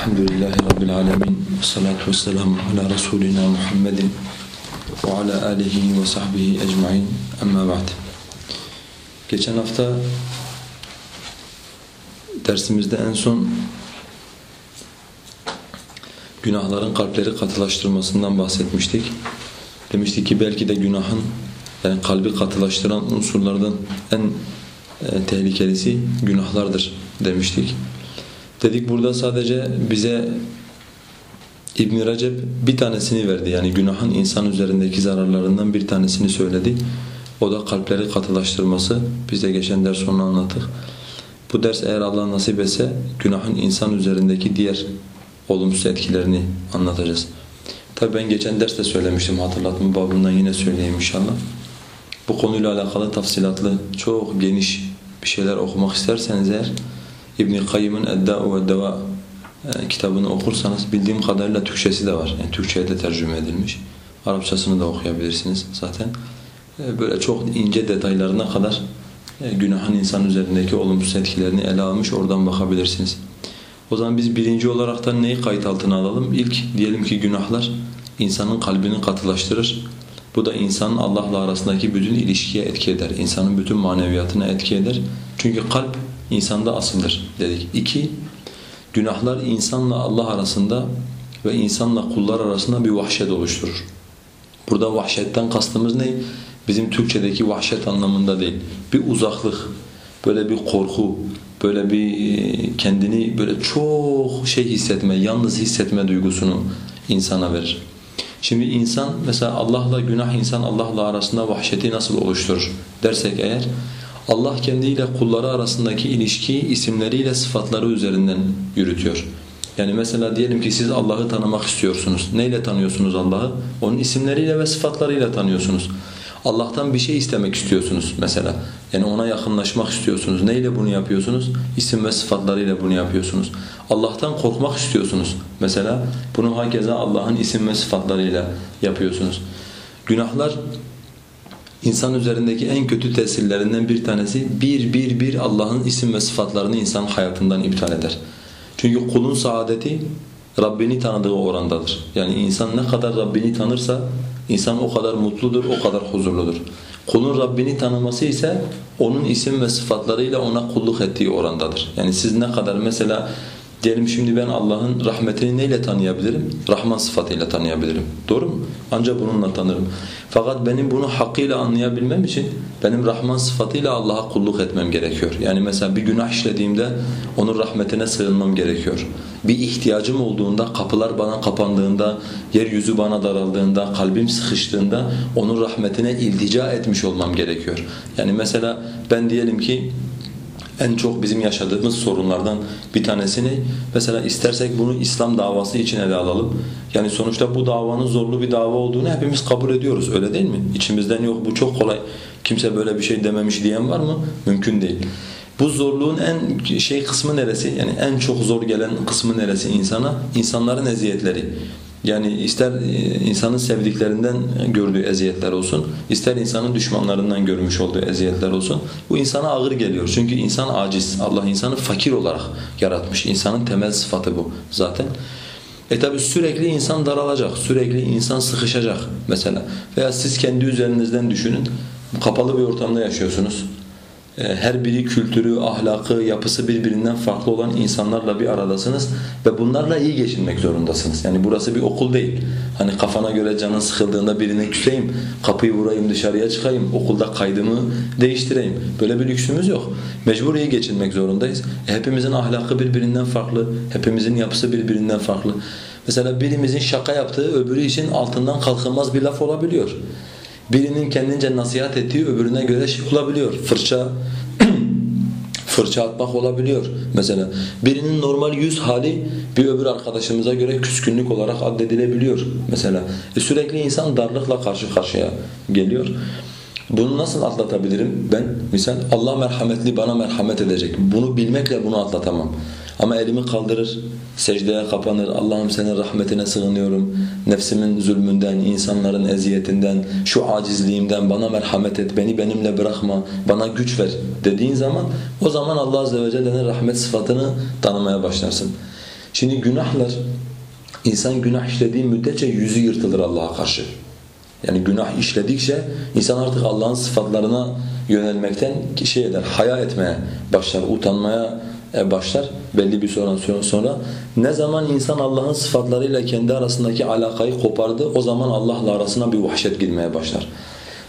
Elhamdülillahi Rabbil alemin. Salatu vesselamu ala Resulina Muhammedin ve ala alihi ve sahbihi ecmain. Amma ba'd. Geçen hafta dersimizde en son günahların kalpleri katılaştırmasından bahsetmiştik. Demiştik ki belki de günahın yani kalbi katılaştıran unsurlardan en e, tehlikelisi günahlardır demiştik. Dedik burada sadece bize İbn Recep bir tanesini verdi. Yani günahın insan üzerindeki zararlarından bir tanesini söyledi. O da kalpleri katılaştırması. Biz de geçen ders onu anlattık. Bu ders eğer Allah nasip etse günahın insan üzerindeki diğer olumsuz etkilerini anlatacağız. Tabi ben geçen derste söylemiştim hatırlatma babından yine söyleyeyim inşallah. Bu konuyla alakalı tafsilatlı çok geniş bir şeyler okumak isterseniz eğer İbn-i Kayyım'ın Edda'u ve Deva e, kitabını okursanız bildiğim kadarıyla Türkçesi de var. Yani Türkçe'ye de tercüme edilmiş. Arapçasını da okuyabilirsiniz zaten. E, böyle çok ince detaylarına kadar e, günahın insan üzerindeki olumsuz etkilerini ele almış. Oradan bakabilirsiniz. O zaman biz birinci olarak da neyi kayıt altına alalım? İlk diyelim ki günahlar insanın kalbini katılaştırır. Bu da insanın Allah'la arasındaki bütün ilişkiye etki eder. İnsanın bütün maneviyatına etki eder. Çünkü kalp insanda asıldır dedik. İki, günahlar insanla Allah arasında ve insanla kullar arasında bir vahşet oluşturur. Burada vahşetten kastımız ne? Bizim Türkçedeki vahşet anlamında değil. Bir uzaklık, böyle bir korku, böyle bir e, kendini böyle çok şey hissetme, yalnız hissetme duygusunu insana verir. Şimdi insan mesela Allah'la günah insan Allah'la arasında vahşeti nasıl oluşturur dersek eğer Allah kendiyle kulları arasındaki ilişkiyi isimleriyle sıfatları üzerinden yürütüyor. Yani mesela diyelim ki siz Allah'ı tanımak istiyorsunuz. Neyle tanıyorsunuz Allah'ı? Onun isimleriyle ve sıfatlarıyla tanıyorsunuz. Allah'tan bir şey istemek istiyorsunuz mesela. Yani ona yakınlaşmak istiyorsunuz. Neyle bunu yapıyorsunuz? İsim ve sıfatlarıyla bunu yapıyorsunuz. Allah'tan korkmak istiyorsunuz mesela. Bunu hakeza Allah'ın isim ve sıfatlarıyla yapıyorsunuz. Günahlar insan üzerindeki en kötü tesirlerinden bir tanesi bir bir bir Allah'ın isim ve sıfatlarını insan hayatından iptal eder. Çünkü kulun saadeti Rabbini tanıdığı orandadır. Yani insan ne kadar Rabbini tanırsa insan o kadar mutludur, o kadar huzurludur. Kulun Rabbini tanıması ise onun isim ve sıfatlarıyla ona kulluk ettiği orandadır. Yani siz ne kadar mesela Diyelim şimdi ben Allah'ın rahmetini neyle tanıyabilirim? Rahman sıfatıyla tanıyabilirim. Doğru mu? Ancak bununla tanırım. Fakat benim bunu hakkıyla anlayabilmem için benim Rahman sıfatıyla Allah'a kulluk etmem gerekiyor. Yani mesela bir günah işlediğimde onun rahmetine sığınmam gerekiyor. Bir ihtiyacım olduğunda, kapılar bana kapandığında, yeryüzü bana daraldığında, kalbim sıkıştığında onun rahmetine iltica etmiş olmam gerekiyor. Yani mesela ben diyelim ki en çok bizim yaşadığımız sorunlardan bir tanesini mesela istersek bunu İslam davası için ele alalım. Yani sonuçta bu davanın zorlu bir dava olduğunu hepimiz kabul ediyoruz öyle değil mi? İçimizden yok bu çok kolay kimse böyle bir şey dememiş diyen var mı? Mümkün değil. Bu zorluğun en şey kısmı neresi? Yani en çok zor gelen kısmı neresi insana? İnsanların eziyetleri. Yani ister e, insanın sevdiklerinden gördüğü eziyetler olsun, ister insanın düşmanlarından görmüş olduğu eziyetler olsun. Bu insana ağır geliyor. Çünkü insan aciz. Allah insanı fakir olarak yaratmış. İnsanın temel sıfatı bu zaten. E tabi sürekli insan daralacak, sürekli insan sıkışacak mesela. Veya siz kendi üzerinizden düşünün. Kapalı bir ortamda yaşıyorsunuz. Ee, her biri kültürü, ahlakı, yapısı birbirinden farklı olan insanlarla bir aradasınız ve bunlarla iyi geçinmek zorundasınız. Yani burası bir okul değil. Hani kafana göre canın sıkıldığında birine küseyim, kapıyı vurayım dışarıya çıkayım, okulda kaydımı değiştireyim. Böyle bir lüksümüz yok. Mecbur iyi geçinmek zorundayız. E hepimizin ahlakı birbirinden farklı, hepimizin yapısı birbirinden farklı. Mesela birimizin şaka yaptığı öbürü için altından kalkılmaz bir laf olabiliyor. Birinin kendince nasihat ettiği öbürüne göre şey olabiliyor. Fırça fırça atmak olabiliyor mesela. Birinin normal yüz hali bir öbür arkadaşımıza göre küskünlük olarak addedilebiliyor mesela. E sürekli insan darlıkla karşı karşıya geliyor. Bunu nasıl atlatabilirim ben? Misal Allah merhametli bana merhamet edecek. Bunu bilmekle bunu atlatamam. Ama elimi kaldırır, secdeye kapanır. Allah'ım senin rahmetine sığınıyorum. Nefsimin zulmünden, insanların eziyetinden, şu acizliğimden bana merhamet et, beni benimle bırakma, bana güç ver dediğin zaman o zaman Allah azze ve celle'nin rahmet sıfatını tanımaya başlarsın. Şimdi günahlar, insan günah işlediği müddetçe yüzü yırtılır Allah'a karşı. Yani günah işledikçe insan artık Allah'ın sıfatlarına yönelmekten şey eder, haya etmeye başlar, utanmaya başlar belli bir süre sonra. Ne zaman insan Allah'ın sıfatlarıyla kendi arasındaki alakayı kopardı o zaman Allah'la arasına bir vahşet girmeye başlar.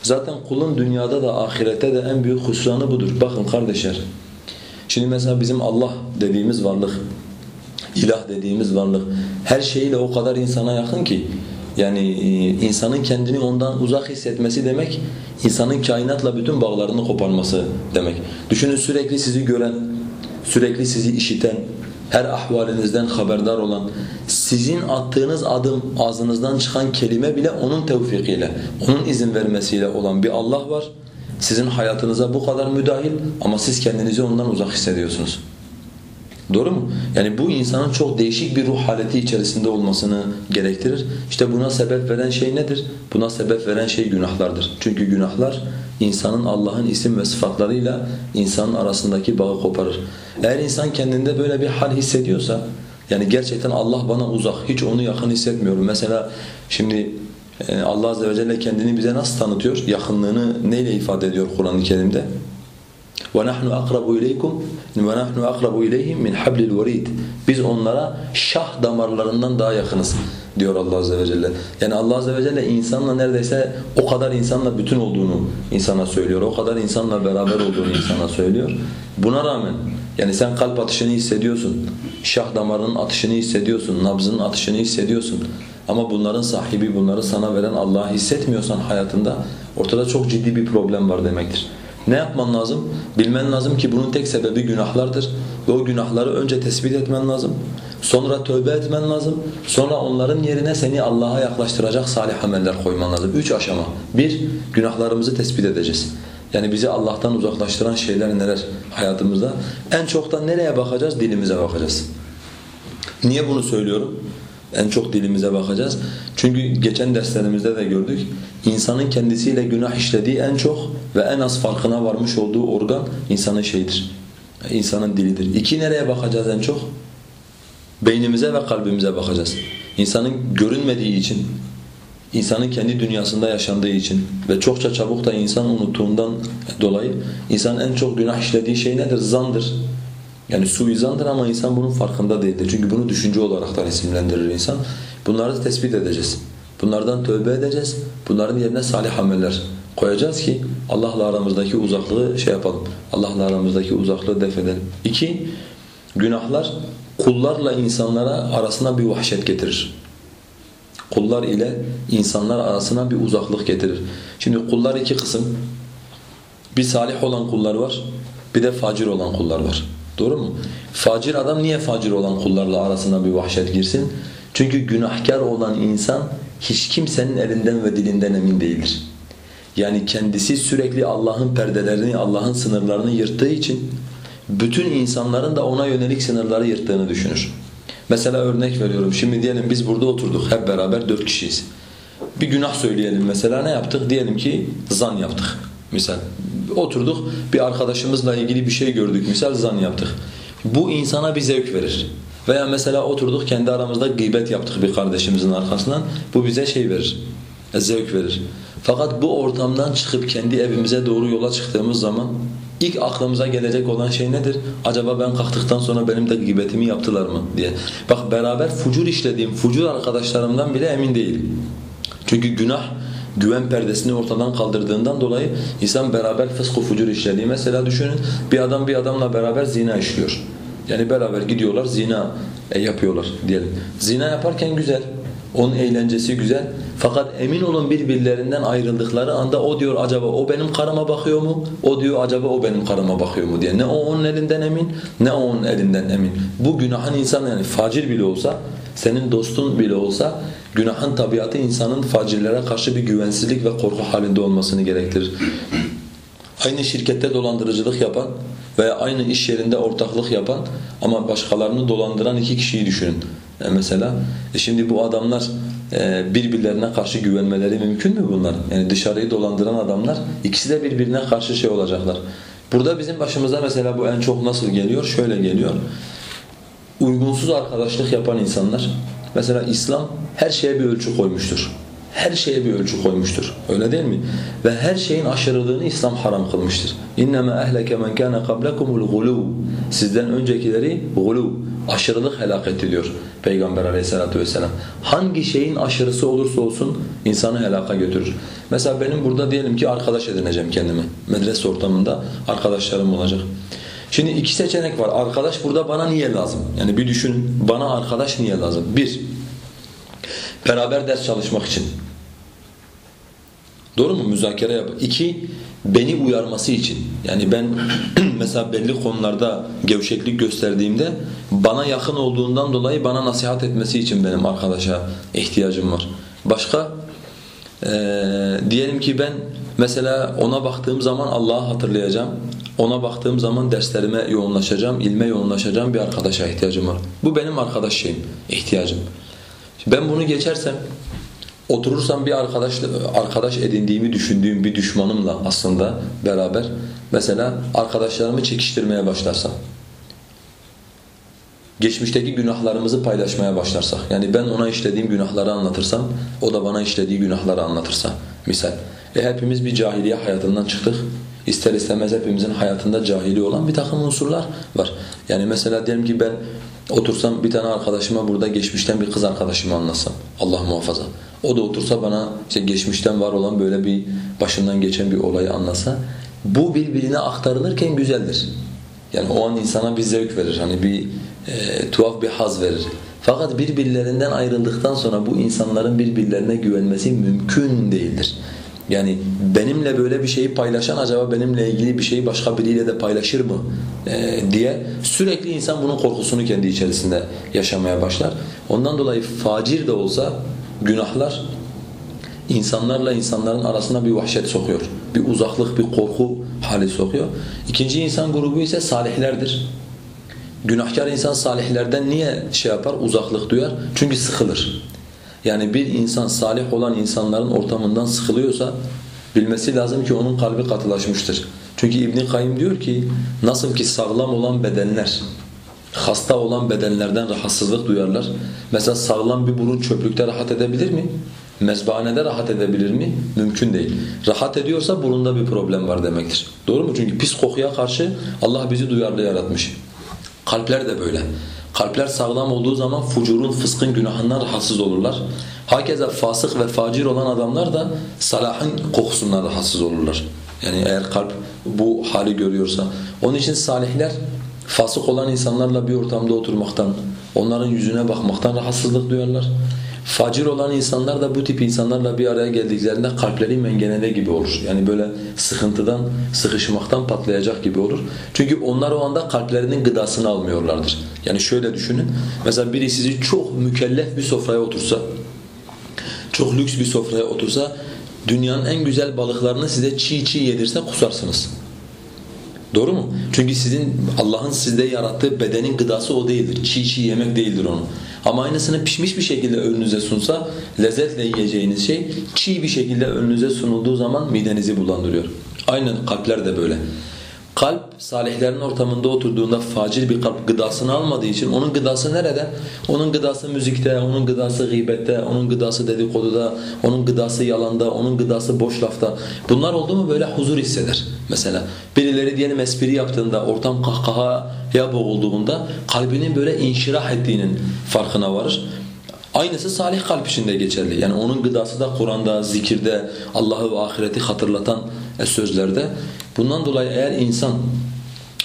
Zaten kulun dünyada da ahirette de en büyük husranı budur. Bakın kardeşler, şimdi mesela bizim Allah dediğimiz varlık, ilah dediğimiz varlık her şeyiyle o kadar insana yakın ki yani e, insanın kendini ondan uzak hissetmesi demek, insanın kainatla bütün bağlarını koparması demek. Düşünün sürekli sizi gören, sürekli sizi işiten, her ahvalinizden haberdar olan, sizin attığınız adım, ağzınızdan çıkan kelime bile onun tevfikiyle, onun izin vermesiyle olan bir Allah var. Sizin hayatınıza bu kadar müdahil ama siz kendinizi ondan uzak hissediyorsunuz. Doğru mu? Yani bu insanın çok değişik bir ruh haleti içerisinde olmasını gerektirir. İşte buna sebep veren şey nedir? Buna sebep veren şey günahlardır. Çünkü günahlar insanın Allah'ın isim ve sıfatlarıyla insanın arasındaki bağı koparır. Eğer insan kendinde böyle bir hal hissediyorsa, yani gerçekten Allah bana uzak, hiç onu yakın hissetmiyorum. Mesela şimdi e, Allah Azze ve Celle kendini bize nasıl tanıtıyor? Yakınlığını neyle ifade ediyor Kur'an-ı Kerim'de? وَنَحْنُ أَقْرَبُ إِلَيْكُمْ وَنَحْنُ أَقْرَبُ إِلَيْهِمْ مِنْ حَبْلِ الْوَرِيدِ Biz onlara şah damarlarından daha yakınız diyor Allah Azze ve Celle. Yani Allah Azze ve Celle insanla neredeyse o kadar insanla bütün olduğunu insana söylüyor. O kadar insanla beraber olduğunu insana söylüyor. Buna rağmen yani sen kalp atışını hissediyorsun, şah damarının atışını hissediyorsun, nabzının atışını hissediyorsun. Ama bunların sahibi, bunları sana veren Allah'ı hissetmiyorsan hayatında ortada çok ciddi bir problem var demektir. Ne yapman lazım? Bilmen lazım ki bunun tek sebebi günahlardır. Ve o günahları önce tespit etmen lazım. Sonra tövbe etmen lazım. Sonra onların yerine seni Allah'a yaklaştıracak salih ameller koyman lazım. Üç aşama. Bir, günahlarımızı tespit edeceğiz. Yani bizi Allah'tan uzaklaştıran şeyler neler hayatımızda? En çok da nereye bakacağız? Dilimize bakacağız. Niye bunu söylüyorum? En çok dilimize bakacağız. Çünkü geçen derslerimizde de gördük. İnsanın kendisiyle günah işlediği en çok ve en az farkına varmış olduğu organ insanın şeyidir. İnsanın dilidir. İki nereye bakacağız en çok? Beynimize ve kalbimize bakacağız. İnsanın görünmediği için, insanın kendi dünyasında yaşandığı için ve çokça çabuk da insan unuttuğundan dolayı insan en çok günah işlediği şey nedir? Zandır. Yani suizandır ama insan bunun farkında değildir. Çünkü bunu düşünce olarak da isimlendirir insan. Bunları tespit edeceğiz. Bunlardan tövbe edeceğiz. Bunların yerine salih ameller koyacağız ki Allah'la aramızdaki uzaklığı şey yapalım. Allah'la aramızdaki uzaklığı def edelim. İki, günahlar kullarla insanlara arasına bir vahşet getirir. Kullar ile insanlar arasına bir uzaklık getirir. Şimdi kullar iki kısım. Bir salih olan kullar var, bir de facir olan kullar var. Doğru mu? Facir adam niye facir olan kullarla arasına bir vahşet girsin? Çünkü günahkar olan insan hiç kimsenin elinden ve dilinden emin değildir. Yani kendisi sürekli Allah'ın perdelerini, Allah'ın sınırlarını yırttığı için bütün insanların da ona yönelik sınırları yırttığını düşünür. Mesela örnek veriyorum. Şimdi diyelim biz burada oturduk hep beraber dört kişiyiz. Bir günah söyleyelim mesela ne yaptık? Diyelim ki zan yaptık. Misal oturduk bir arkadaşımızla ilgili bir şey gördük misal zan yaptık. Bu insana bir zevk verir. Veya mesela oturduk kendi aramızda gıybet yaptık bir kardeşimizin arkasından. Bu bize şey verir, zevk verir. Fakat bu ortamdan çıkıp kendi evimize doğru yola çıktığımız zaman ilk aklımıza gelecek olan şey nedir? Acaba ben kalktıktan sonra benim de gıybetimi yaptılar mı diye. Bak beraber fucur işlediğim fucur arkadaşlarımdan bile emin değilim. Çünkü günah güven perdesini ortadan kaldırdığından dolayı insan beraber fısk fucur işlediği. Mesela düşünün bir adam bir adamla beraber zina işliyor. Yani beraber gidiyorlar zina e, yapıyorlar diyelim. Zina yaparken güzel. Onun eğlencesi güzel. Fakat emin olun birbirlerinden ayrıldıkları anda o diyor acaba o benim karıma bakıyor mu? O diyor acaba o benim karıma bakıyor mu diye. Ne o onun elinden emin ne o onun elinden emin. Bu günahın insan yani facir bile olsa senin dostun bile olsa günahın tabiatı insanın facirlere karşı bir güvensizlik ve korku halinde olmasını gerektirir. Aynı şirkette dolandırıcılık yapan veya aynı iş yerinde ortaklık yapan ama başkalarını dolandıran iki kişiyi düşünün. E mesela e şimdi bu adamlar e, birbirlerine karşı güvenmeleri mümkün mü bunlar? Yani dışarıyı dolandıran adamlar ikisi de birbirine karşı şey olacaklar. Burada bizim başımıza mesela bu en çok nasıl geliyor? Şöyle geliyor. uygunsuz arkadaşlık yapan insanlar, mesela İslam her şeye bir ölçü koymuştur. Her şeye bir ölçü koymuştur. Öyle değil mi? Ve her şeyin aşırılığını İslam haram kılmıştır. İnnemâ ehleke men kâne kablekumul gulû. Sizden öncekileri gulû, aşırılık helak etti diyor Peygamber aleyhissalatu vesselam. Hangi şeyin aşırısı olursa olsun insanı helaka götürür. Mesela benim burada diyelim ki arkadaş edineceğim kendime. Medrese ortamında arkadaşlarım olacak. Şimdi iki seçenek var. Arkadaş burada bana niye lazım? Yani bir düşün, bana arkadaş niye lazım? Bir, beraber ders çalışmak için. Doğru mu? Müzakere yap. İki, beni uyarması için. Yani ben mesela belli konularda gevşeklik gösterdiğimde bana yakın olduğundan dolayı bana nasihat etmesi için benim arkadaşa ihtiyacım var. Başka? Ee, diyelim ki ben mesela ona baktığım zaman Allah'ı hatırlayacağım. Ona baktığım zaman derslerime yoğunlaşacağım, ilme yoğunlaşacağım bir arkadaşa ihtiyacım var. Bu benim arkadaş şeyim, ihtiyacım. Ben bunu geçersem, oturursam bir arkadaş arkadaş edindiğimi düşündüğüm bir düşmanımla aslında beraber mesela arkadaşlarımı çekiştirmeye başlarsam geçmişteki günahlarımızı paylaşmaya başlarsak yani ben ona işlediğim günahları anlatırsam o da bana işlediği günahları anlatırsa misal e hepimiz bir cahiliye hayatından çıktık İster istemez hepimizin hayatında cahili olan bir takım unsurlar var. Yani mesela diyelim ki ben otursam bir tane arkadaşıma burada geçmişten bir kız arkadaşımı anlatsam. Allah muhafaza. O da otursa bana işte geçmişten var olan böyle bir başından geçen bir olayı anlasa bu birbirine aktarılırken güzeldir. Yani o an insana bir zevk verir. Hani bir e, tuhaf bir haz verir. Fakat birbirlerinden ayrıldıktan sonra bu insanların birbirlerine güvenmesi mümkün değildir. Yani benimle böyle bir şeyi paylaşan acaba benimle ilgili bir şeyi başka biriyle de paylaşır mı ee, diye sürekli insan bunun korkusunu kendi içerisinde yaşamaya başlar. Ondan dolayı facir de olsa günahlar insanlarla insanların arasına bir vahşet sokuyor. Bir uzaklık, bir korku hali sokuyor. İkinci insan grubu ise salihlerdir. Günahkar insan salihlerden niye şey yapar? Uzaklık duyar. Çünkü sıkılır. Yani bir insan salih olan insanların ortamından sıkılıyorsa bilmesi lazım ki onun kalbi katılaşmıştır. Çünkü İbn Kayyim diyor ki nasıl ki sağlam olan bedenler hasta olan bedenlerden rahatsızlık duyarlar. Mesela sağlam bir burun çöplükte rahat edebilir mi? Mezbahanede rahat edebilir mi? Mümkün değil. Rahat ediyorsa burunda bir problem var demektir. Doğru mu? Çünkü pis kokuya karşı Allah bizi duyarlı yaratmış. Kalpler de böyle. Kalpler sağlam olduğu zaman fucurun, fıskın günahından rahatsız olurlar. Hakeza fasık ve facir olan adamlar da salahın kokusundan rahatsız olurlar. Yani eğer kalp bu hali görüyorsa. Onun için salihler fasık olan insanlarla bir ortamda oturmaktan, onların yüzüne bakmaktan rahatsızlık duyarlar. Facir olan insanlar da bu tip insanlarla bir araya geldiklerinde kalpleri mengenede gibi olur. Yani böyle sıkıntıdan, sıkışmaktan patlayacak gibi olur. Çünkü onlar o anda kalplerinin gıdasını almıyorlardır. Yani şöyle düşünün. Mesela biri sizi çok mükellef bir sofraya otursa, çok lüks bir sofraya otursa, dünyanın en güzel balıklarını size çiğ çiğ yedirse kusarsınız. Doğru mu? Çünkü sizin Allah'ın sizde yarattığı bedenin gıdası o değildir. Çiğ çiğ yemek değildir onun. Ama aynısını pişmiş bir şekilde önünüze sunsa lezzetle yiyeceğiniz şey çiğ bir şekilde önünüze sunulduğu zaman midenizi bulandırıyor. Aynen kalpler de böyle. Kalp salihlerin ortamında oturduğunda facil bir kalp gıdasını almadığı için onun gıdası nerede? Onun gıdası müzikte, onun gıdası gıybette, onun gıdası dedikoduda, onun gıdası yalanda, onun gıdası boş lafta. Bunlar oldu mu böyle huzur hisseder mesela. Birileri diyelim espri yaptığında, ortam kahkahaya boğulduğunda kalbinin böyle inşirah ettiğinin farkına varır. Aynısı salih kalp içinde geçerli. Yani onun gıdası da Kur'an'da, zikirde, Allah'ı ve ahireti hatırlatan sözlerde. Bundan dolayı eğer insan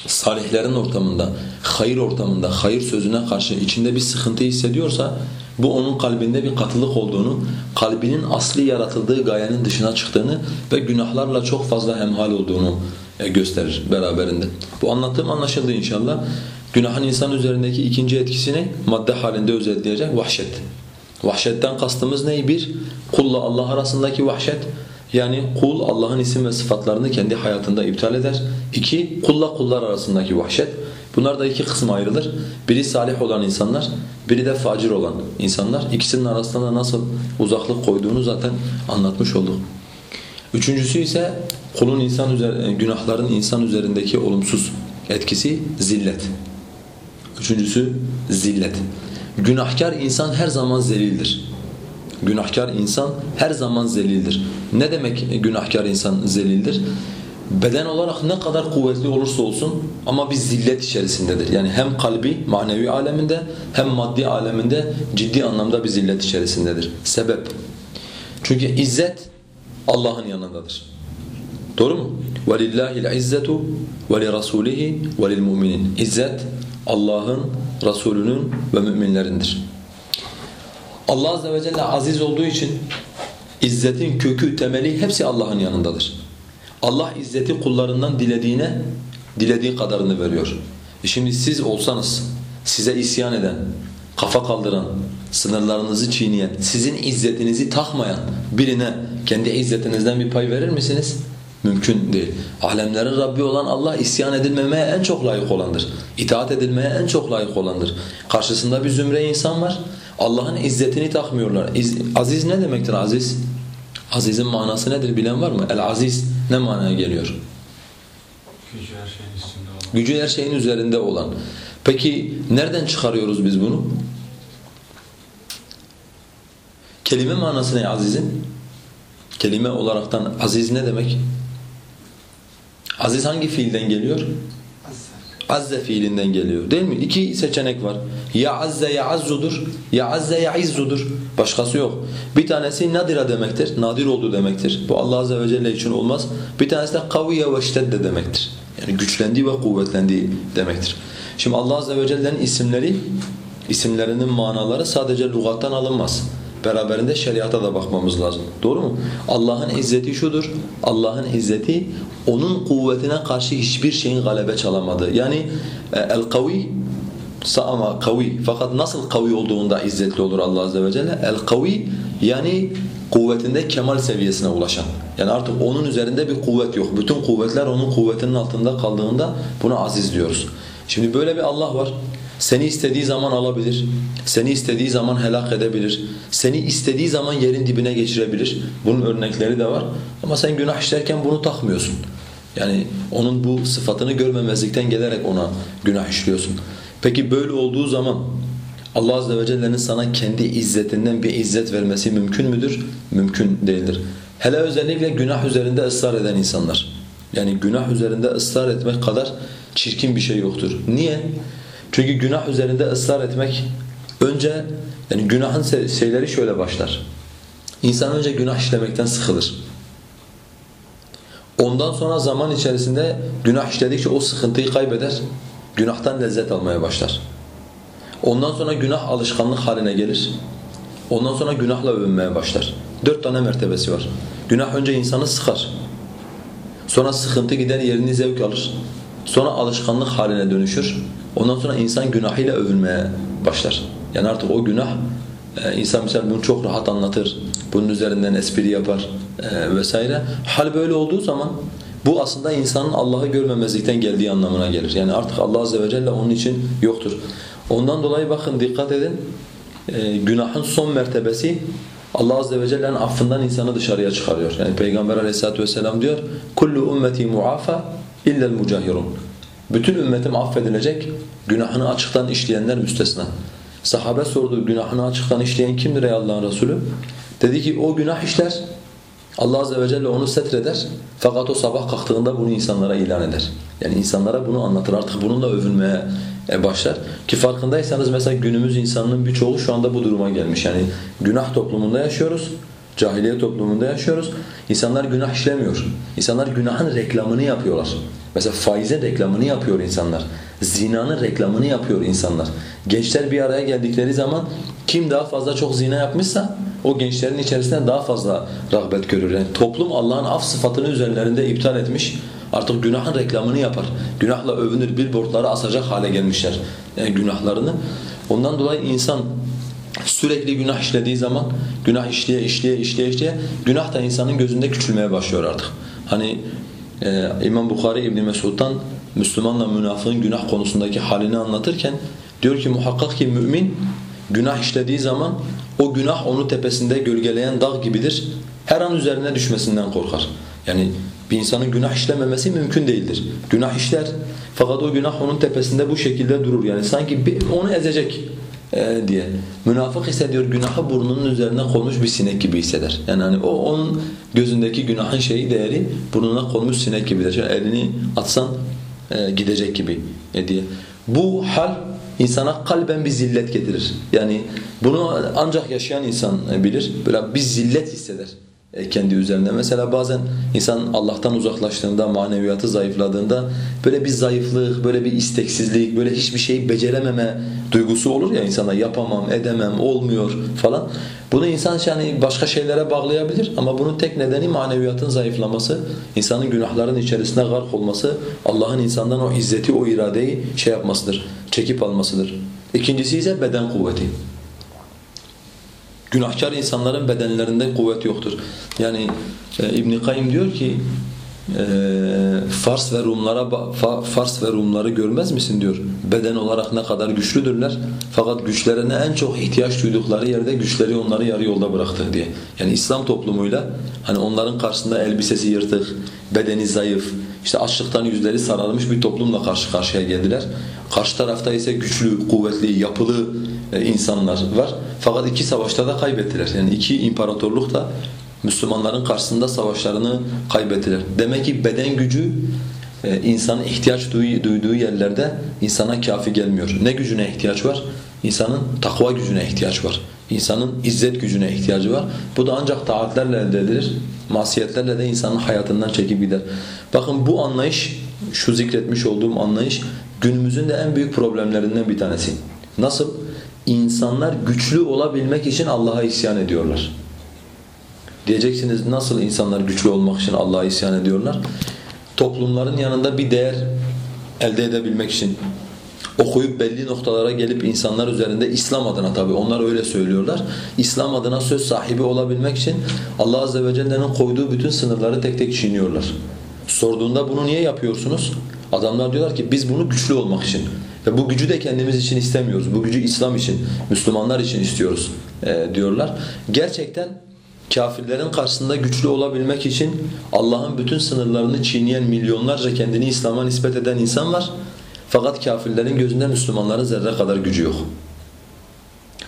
salihlerin ortamında, hayır ortamında, hayır sözüne karşı içinde bir sıkıntı hissediyorsa bu onun kalbinde bir katılık olduğunu, kalbinin asli yaratıldığı gayenin dışına çıktığını ve günahlarla çok fazla hemhal olduğunu e, gösterir beraberinde. Bu anlattığım anlaşıldı inşallah. Günahın insan üzerindeki ikinci etkisini madde halinde özetleyecek vahşet. Vahşetten kastımız ne? Bir, kulla Allah arasındaki vahşet. Yani kul Allah'ın isim ve sıfatlarını kendi hayatında iptal eder. İki, kulla kullar arasındaki vahşet. Bunlar da iki kısma ayrılır. Biri salih olan insanlar, biri de facir olan insanlar. İkisinin arasında nasıl uzaklık koyduğunu zaten anlatmış olduk. Üçüncüsü ise kulun insan üzerinde, günahların insan üzerindeki olumsuz etkisi zillet. Üçüncüsü zillet. Günahkar insan her zaman zelildir. Günahkar insan her zaman zelildir. Ne demek günahkar insan zelildir? Beden olarak ne kadar kuvvetli olursa olsun ama bir zillet içerisindedir. Yani hem kalbi manevi aleminde hem maddi aleminde ciddi anlamda bir zillet içerisindedir. Sebep. Çünkü izzet Allah'ın yanındadır. Doğru mu? وَلِلَّهِ الْعِزَّةُ وَلِرَسُولِهِ وَلِلْمُؤْمِنِينَ İzzet Allah'ın, Resulünün ve müminlerindir. Allah Azze ve Celle aziz olduğu için izzetin kökü, temeli hepsi Allah'ın yanındadır. Allah izzeti kullarından dilediğine, dilediği kadarını veriyor. E şimdi siz olsanız, size isyan eden, kafa kaldıran, sınırlarınızı çiğneyen, sizin izzetinizi takmayan birine kendi izzetinizden bir pay verir misiniz? Mümkün değil. Alemlerin Rabbi olan Allah isyan edilmemeye en çok layık olandır. İtaat edilmeye en çok layık olandır. Karşısında bir zümre insan var. Allah'ın izzetini takmıyorlar. aziz ne demektir aziz? Aziz'in manası nedir bilen var mı? El-aziz ne manaya geliyor? Gücü her şeyin üstünde olan. Gücü her şeyin üzerinde olan. Peki nereden çıkarıyoruz biz bunu? Kelime manası ne azizin? Kelime olaraktan aziz ne demek? Aziz hangi fiilden geliyor? Azze fiilinden geliyor değil mi? İki seçenek var. Ya azze ya azzudur, ya azze ya izzudur. Başkası yok. Bir tanesi nadira demektir, nadir oldu demektir. Bu Allah azze ve celle için olmaz. Bir tanesi de kaviye ve şiddet demektir. Yani güçlendi ve kuvvetlendi demektir. Şimdi Allah azze ve celle'nin isimleri, isimlerinin manaları sadece lügattan alınmaz. Beraberinde şeriata da bakmamız lazım. Doğru mu? Allah'ın izzeti şudur. Allah'ın izzeti onun kuvvetine karşı hiçbir şeyin galebe çalamadığı. Yani e, el-kavi ama kavi fakat nasıl kavi olduğunda izzetli olur Allah azze ve celle? El-kavi yani kuvvetinde kemal seviyesine ulaşan. Yani artık onun üzerinde bir kuvvet yok. Bütün kuvvetler onun kuvvetinin altında kaldığında buna aziz diyoruz. Şimdi böyle bir Allah var. Seni istediği zaman alabilir, seni istediği zaman helak edebilir, seni istediği zaman yerin dibine geçirebilir. Bunun örnekleri de var. Ama sen günah işlerken bunu takmıyorsun. Yani onun bu sıfatını görmemezlikten gelerek ona günah işliyorsun. Peki böyle olduğu zaman Allah Azze ve Celle'nin sana kendi izzetinden bir izzet vermesi mümkün müdür? Mümkün değildir. Hele özellikle günah üzerinde ısrar eden insanlar. Yani günah üzerinde ısrar etmek kadar çirkin bir şey yoktur. Niye? Çünkü günah üzerinde ısrar etmek önce yani günahın şeyleri şöyle başlar. İnsan önce günah işlemekten sıkılır. Ondan sonra zaman içerisinde günah işledikçe o sıkıntıyı kaybeder. Günahtan lezzet almaya başlar. Ondan sonra günah alışkanlık haline gelir. Ondan sonra günahla övünmeye başlar. Dört tane mertebesi var. Günah önce insanı sıkar. Sonra sıkıntı gider yerini zevk alır. Sonra alışkanlık haline dönüşür. Ondan sonra insan günahıyla övünmeye başlar. Yani artık o günah e, insan mesela bunu çok rahat anlatır. Bunun üzerinden espri yapar e, vesaire. Hal böyle olduğu zaman bu aslında insanın Allah'ı görmemezlikten geldiği anlamına gelir. Yani artık Allah azze ve celle onun için yoktur. Ondan dolayı bakın dikkat edin. E, günahın son mertebesi Allah azze ve celle'nin affından insanı dışarıya çıkarıyor. Yani Peygamber aleyhissalatu vesselam diyor: "Kullu ummeti muafa illa'l mucahirun." Bütün ümmetim affedilecek, günahını açıktan işleyenler müstesna. Sahabe sordu, günahını açıktan işleyen kimdir ey Allah'ın Resulü? Dedi ki o günah işler, Allah Azze ve Celle onu setreder fakat o sabah kalktığında bunu insanlara ilan eder. Yani insanlara bunu anlatır artık bununla övünmeye e, başlar. Ki farkındaysanız mesela günümüz insanının birçoğu şu anda bu duruma gelmiş. Yani günah toplumunda yaşıyoruz, cahiliye toplumunda yaşıyoruz. İnsanlar günah işlemiyor. İnsanlar günahın reklamını yapıyorlar. Mesela faize reklamını yapıyor insanlar. Zinanın reklamını yapıyor insanlar. Gençler bir araya geldikleri zaman kim daha fazla çok zina yapmışsa o gençlerin içerisinde daha fazla rağbet görür. Yani toplum Allah'ın af sıfatını üzerlerinde iptal etmiş. Artık günahın reklamını yapar. Günahla övünür, billboardları asacak hale gelmişler yani günahlarını. Ondan dolayı insan sürekli günah işlediği zaman günah işleye işleye işleye işleye günah da insanın gözünde küçülmeye başlıyor artık. Hani ee, İmam Bukhari İbn Mesud'dan Müslümanla münafığın günah konusundaki halini anlatırken diyor ki muhakkak ki mümin günah işlediği zaman o günah onu tepesinde gölgeleyen dağ gibidir. Her an üzerine düşmesinden korkar. Yani Bir insanın günah işlememesi mümkün değildir. Günah işler fakat o günah onun tepesinde bu şekilde durur. Yani sanki bir, onu ezecek diye. Münafık ise diyor günahı burnunun üzerine konmuş bir sinek gibi hisseder. Yani hani o onun gözündeki günahın şeyi değeri burnuna konmuş sinek gibidir. Şöyle elini atsan e, gidecek gibi e, diye. Bu hal insana kalben bir zillet getirir. Yani bunu ancak yaşayan insan e, bilir. Böyle bir zillet hisseder kendi üzerinde. Mesela bazen insan Allah'tan uzaklaştığında, maneviyatı zayıfladığında böyle bir zayıflık, böyle bir isteksizlik, böyle hiçbir şeyi becerememe duygusu olur ya insana yapamam, edemem, olmuyor falan. Bunu insan yani başka şeylere bağlayabilir ama bunun tek nedeni maneviyatın zayıflaması, insanın günahların içerisine gark olması, Allah'ın insandan o izzeti, o iradeyi şey yapmasıdır, çekip almasıdır. İkincisi ise beden kuvveti. Günahkar insanların bedenlerinde kuvvet yoktur. Yani e, İbn Kayyim diyor ki e, Fars ve Rumlara fa, Fars ve Rumları görmez misin diyor. Beden olarak ne kadar güçlüdürler. Fakat güçlerine en çok ihtiyaç duydukları yerde güçleri onları yarı yolda bıraktı diye. Yani İslam toplumuyla hani onların karşısında elbisesi yırtık, bedeni zayıf, işte açlıktan yüzleri sararmış bir toplumla karşı karşıya geldiler. Karşı tarafta ise güçlü, kuvvetli, yapılı insanlar var. Fakat iki savaşta da kaybettiler. Yani iki imparatorluk da Müslümanların karşısında savaşlarını kaybettiler. Demek ki beden gücü e, insanın ihtiyaç duyduğu yerlerde insana kafi gelmiyor. Ne gücüne ihtiyaç var? İnsanın takva gücüne ihtiyaç var. İnsanın izzet gücüne ihtiyacı var. Bu da ancak taatlerle elde edilir. Masiyetlerle de insanın hayatından çekip gider. Bakın bu anlayış, şu zikretmiş olduğum anlayış günümüzün de en büyük problemlerinden bir tanesi. Nasıl? İnsanlar güçlü olabilmek için Allah'a isyan ediyorlar. Diyeceksiniz nasıl insanlar güçlü olmak için Allah'a isyan ediyorlar? Toplumların yanında bir değer elde edebilmek için okuyup belli noktalara gelip insanlar üzerinde İslam adına tabi onlar öyle söylüyorlar. İslam adına söz sahibi olabilmek için Allah azze ve celle'nin koyduğu bütün sınırları tek tek çiğniyorlar. Sorduğunda bunu niye yapıyorsunuz? Adamlar diyorlar ki biz bunu güçlü olmak için ve bu gücü de kendimiz için istemiyoruz. Bu gücü İslam için, Müslümanlar için istiyoruz e, diyorlar. Gerçekten kafirlerin karşısında güçlü olabilmek için Allah'ın bütün sınırlarını çiğneyen milyonlarca kendini İslam'a nispet eden insan var. Fakat kafirlerin gözünde Müslümanların zerre kadar gücü yok.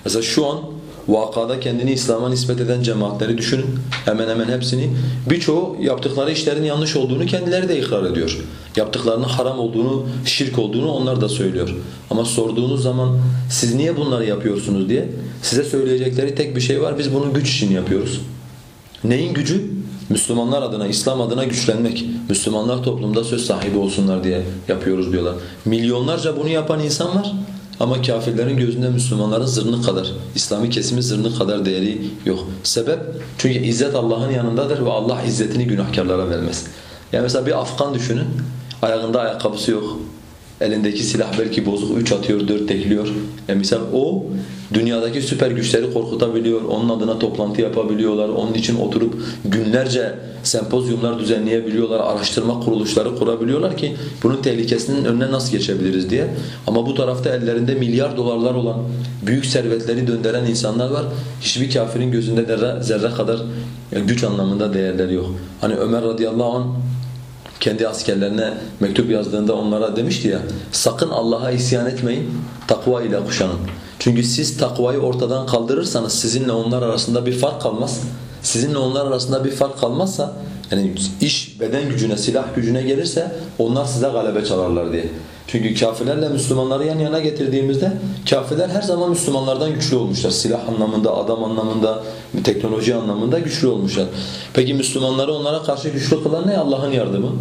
Mesela şu an vakada kendini İslam'a nispet eden cemaatleri düşünün. Hemen hemen hepsini. Birçoğu yaptıkları işlerin yanlış olduğunu kendileri de ikrar ediyor. Yaptıklarının haram olduğunu, şirk olduğunu onlar da söylüyor. Ama sorduğunuz zaman siz niye bunları yapıyorsunuz diye size söyleyecekleri tek bir şey var. Biz bunu güç için yapıyoruz. Neyin gücü? Müslümanlar adına, İslam adına güçlenmek. Müslümanlar toplumda söz sahibi olsunlar diye yapıyoruz diyorlar. Milyonlarca bunu yapan insan var. Ama kafirlerin gözünde Müslümanların zırnık kadar, İslami kesimi zırnık kadar değeri yok. Sebep? Çünkü izzet Allah'ın yanındadır ve Allah izzetini günahkarlara vermez. Yani mesela bir Afgan düşünün, ayağında ayakkabısı yok, elindeki silah belki bozuk, üç atıyor, dört tekliyor. Yani mesela o dünyadaki süper güçleri korkutabiliyor, onun adına toplantı yapabiliyorlar, onun için oturup günlerce sempozyumlar düzenleyebiliyorlar, araştırma kuruluşları kurabiliyorlar ki bunun tehlikesinin önüne nasıl geçebiliriz diye. Ama bu tarafta ellerinde milyar dolarlar olan, büyük servetleri döndüren insanlar var. Hiçbir kafirin gözünde zerre, zerre kadar güç anlamında değerleri yok. Hani Ömer radıyallahu anh kendi askerlerine mektup yazdığında onlara demişti ya sakın Allah'a isyan etmeyin takva ile kuşanın. Çünkü siz takvayı ortadan kaldırırsanız sizinle onlar arasında bir fark kalmaz. Sizinle onlar arasında bir fark kalmazsa yani iş beden gücüne, silah gücüne gelirse onlar size galebe çalarlar diye. Çünkü kafirlerle Müslümanları yan yana getirdiğimizde kafirler her zaman Müslümanlardan güçlü olmuşlar. Silah anlamında, adam anlamında, teknoloji anlamında güçlü olmuşlar. Peki Müslümanları onlara karşı güçlü kılan ne? Allah'ın yardımı.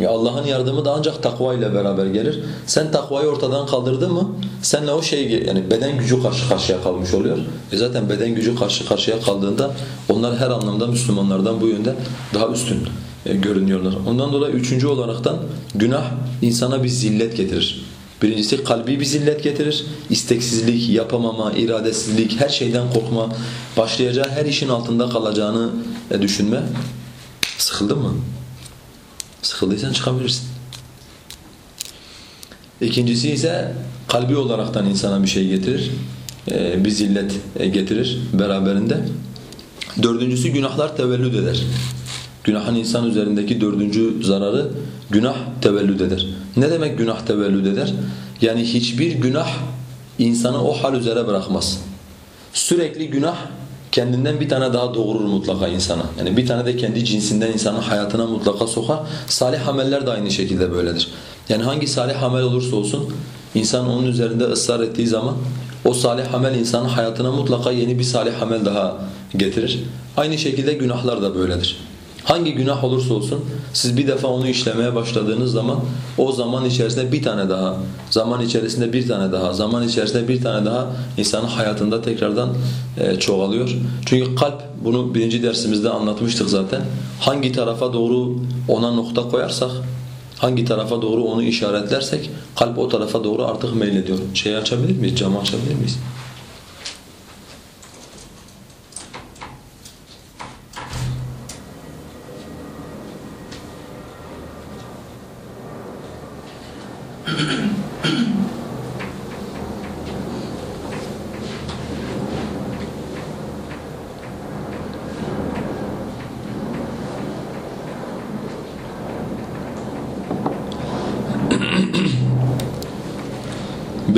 Ya Allah'ın yardımı da ancak takva ile beraber gelir. Sen takvayı ortadan kaldırdın mı? Senle o şey yani beden gücü karşı karşıya kalmış oluyor. E zaten beden gücü karşı karşıya kaldığında onlar her anlamda Müslümanlardan bu yönde daha üstün görünüyorlar. Ondan dolayı üçüncü olaraktan günah insana bir zillet getirir. Birincisi kalbi bir zillet getirir. İsteksizlik, yapamama, iradesizlik, her şeyden korkma, başlayacağı her işin altında kalacağını e, düşünme. Sıkıldın mı? Sıkıldıysan çıkabilirsin. İkincisi ise kalbi olaraktan insana bir şey getirir. E, bir zillet getirir beraberinde. Dördüncüsü günahlar tevellüd eder. Günahın insan üzerindeki dördüncü zararı günah tevellüd eder. Ne demek günah tevellüd eder? Yani hiçbir günah insanı o hal üzere bırakmaz. Sürekli günah kendinden bir tane daha doğurur mutlaka insana. Yani bir tane de kendi cinsinden insanın hayatına mutlaka sokar. Salih ameller de aynı şekilde böyledir. Yani hangi salih amel olursa olsun insan onun üzerinde ısrar ettiği zaman o salih amel insanın hayatına mutlaka yeni bir salih amel daha getirir. Aynı şekilde günahlar da böyledir. Hangi günah olursa olsun siz bir defa onu işlemeye başladığınız zaman o zaman içerisinde bir tane daha, zaman içerisinde bir tane daha, zaman içerisinde bir tane daha insanın hayatında tekrardan e, çoğalıyor. Çünkü kalp bunu birinci dersimizde anlatmıştık zaten. Hangi tarafa doğru ona nokta koyarsak, hangi tarafa doğru onu işaretlersek kalp o tarafa doğru artık meylediyor. Şeyi açabilir miyiz? Camı açabilir miyiz?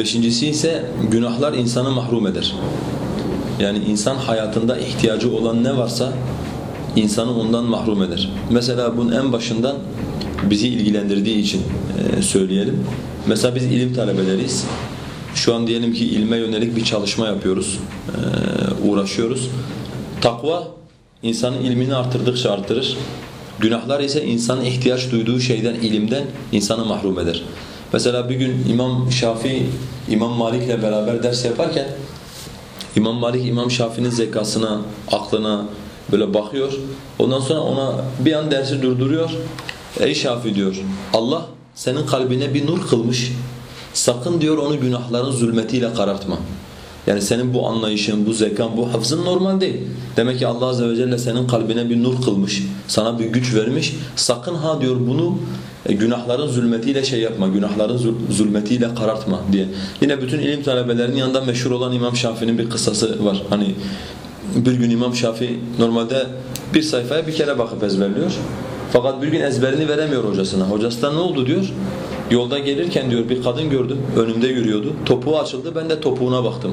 Beşincisi ise günahlar insanı mahrum eder. Yani insan hayatında ihtiyacı olan ne varsa insanı ondan mahrum eder. Mesela bunun en başından bizi ilgilendirdiği için e, söyleyelim. Mesela biz ilim talebeleriyiz. Şu an diyelim ki ilme yönelik bir çalışma yapıyoruz, e, uğraşıyoruz. Takva insanın ilmini artırdıkça artırır. Günahlar ise insanın ihtiyaç duyduğu şeyden, ilimden insanı mahrum eder. Mesela bir gün İmam Şafii, İmam Malik'le beraber ders yaparken İmam Malik, İmam Şafii'nin zekasına, aklına böyle bakıyor. Ondan sonra ona bir an dersi durduruyor. Ey Şafii diyor, Allah senin kalbine bir nur kılmış. Sakın diyor onu günahların zulmetiyle karartma. Yani senin bu anlayışın, bu zekan, bu hafızın normal değil. Demek ki Allah Azze ve Celle senin kalbine bir nur kılmış, sana bir güç vermiş. Sakın ha diyor bunu günahların zulmetiyle şey yapma, günahların zulmetiyle karartma diye. Yine bütün ilim talebelerinin yanında meşhur olan İmam Şafii'nin bir kıssası var. Hani bir gün İmam Şafii normalde bir sayfaya bir kere bakıp ezberliyor. Fakat bir gün ezberini veremiyor hocasına. Hocasından ne oldu diyor. Yolda gelirken diyor bir kadın gördüm, önümde yürüyordu. Topuğu açıldı, ben de topuğuna baktım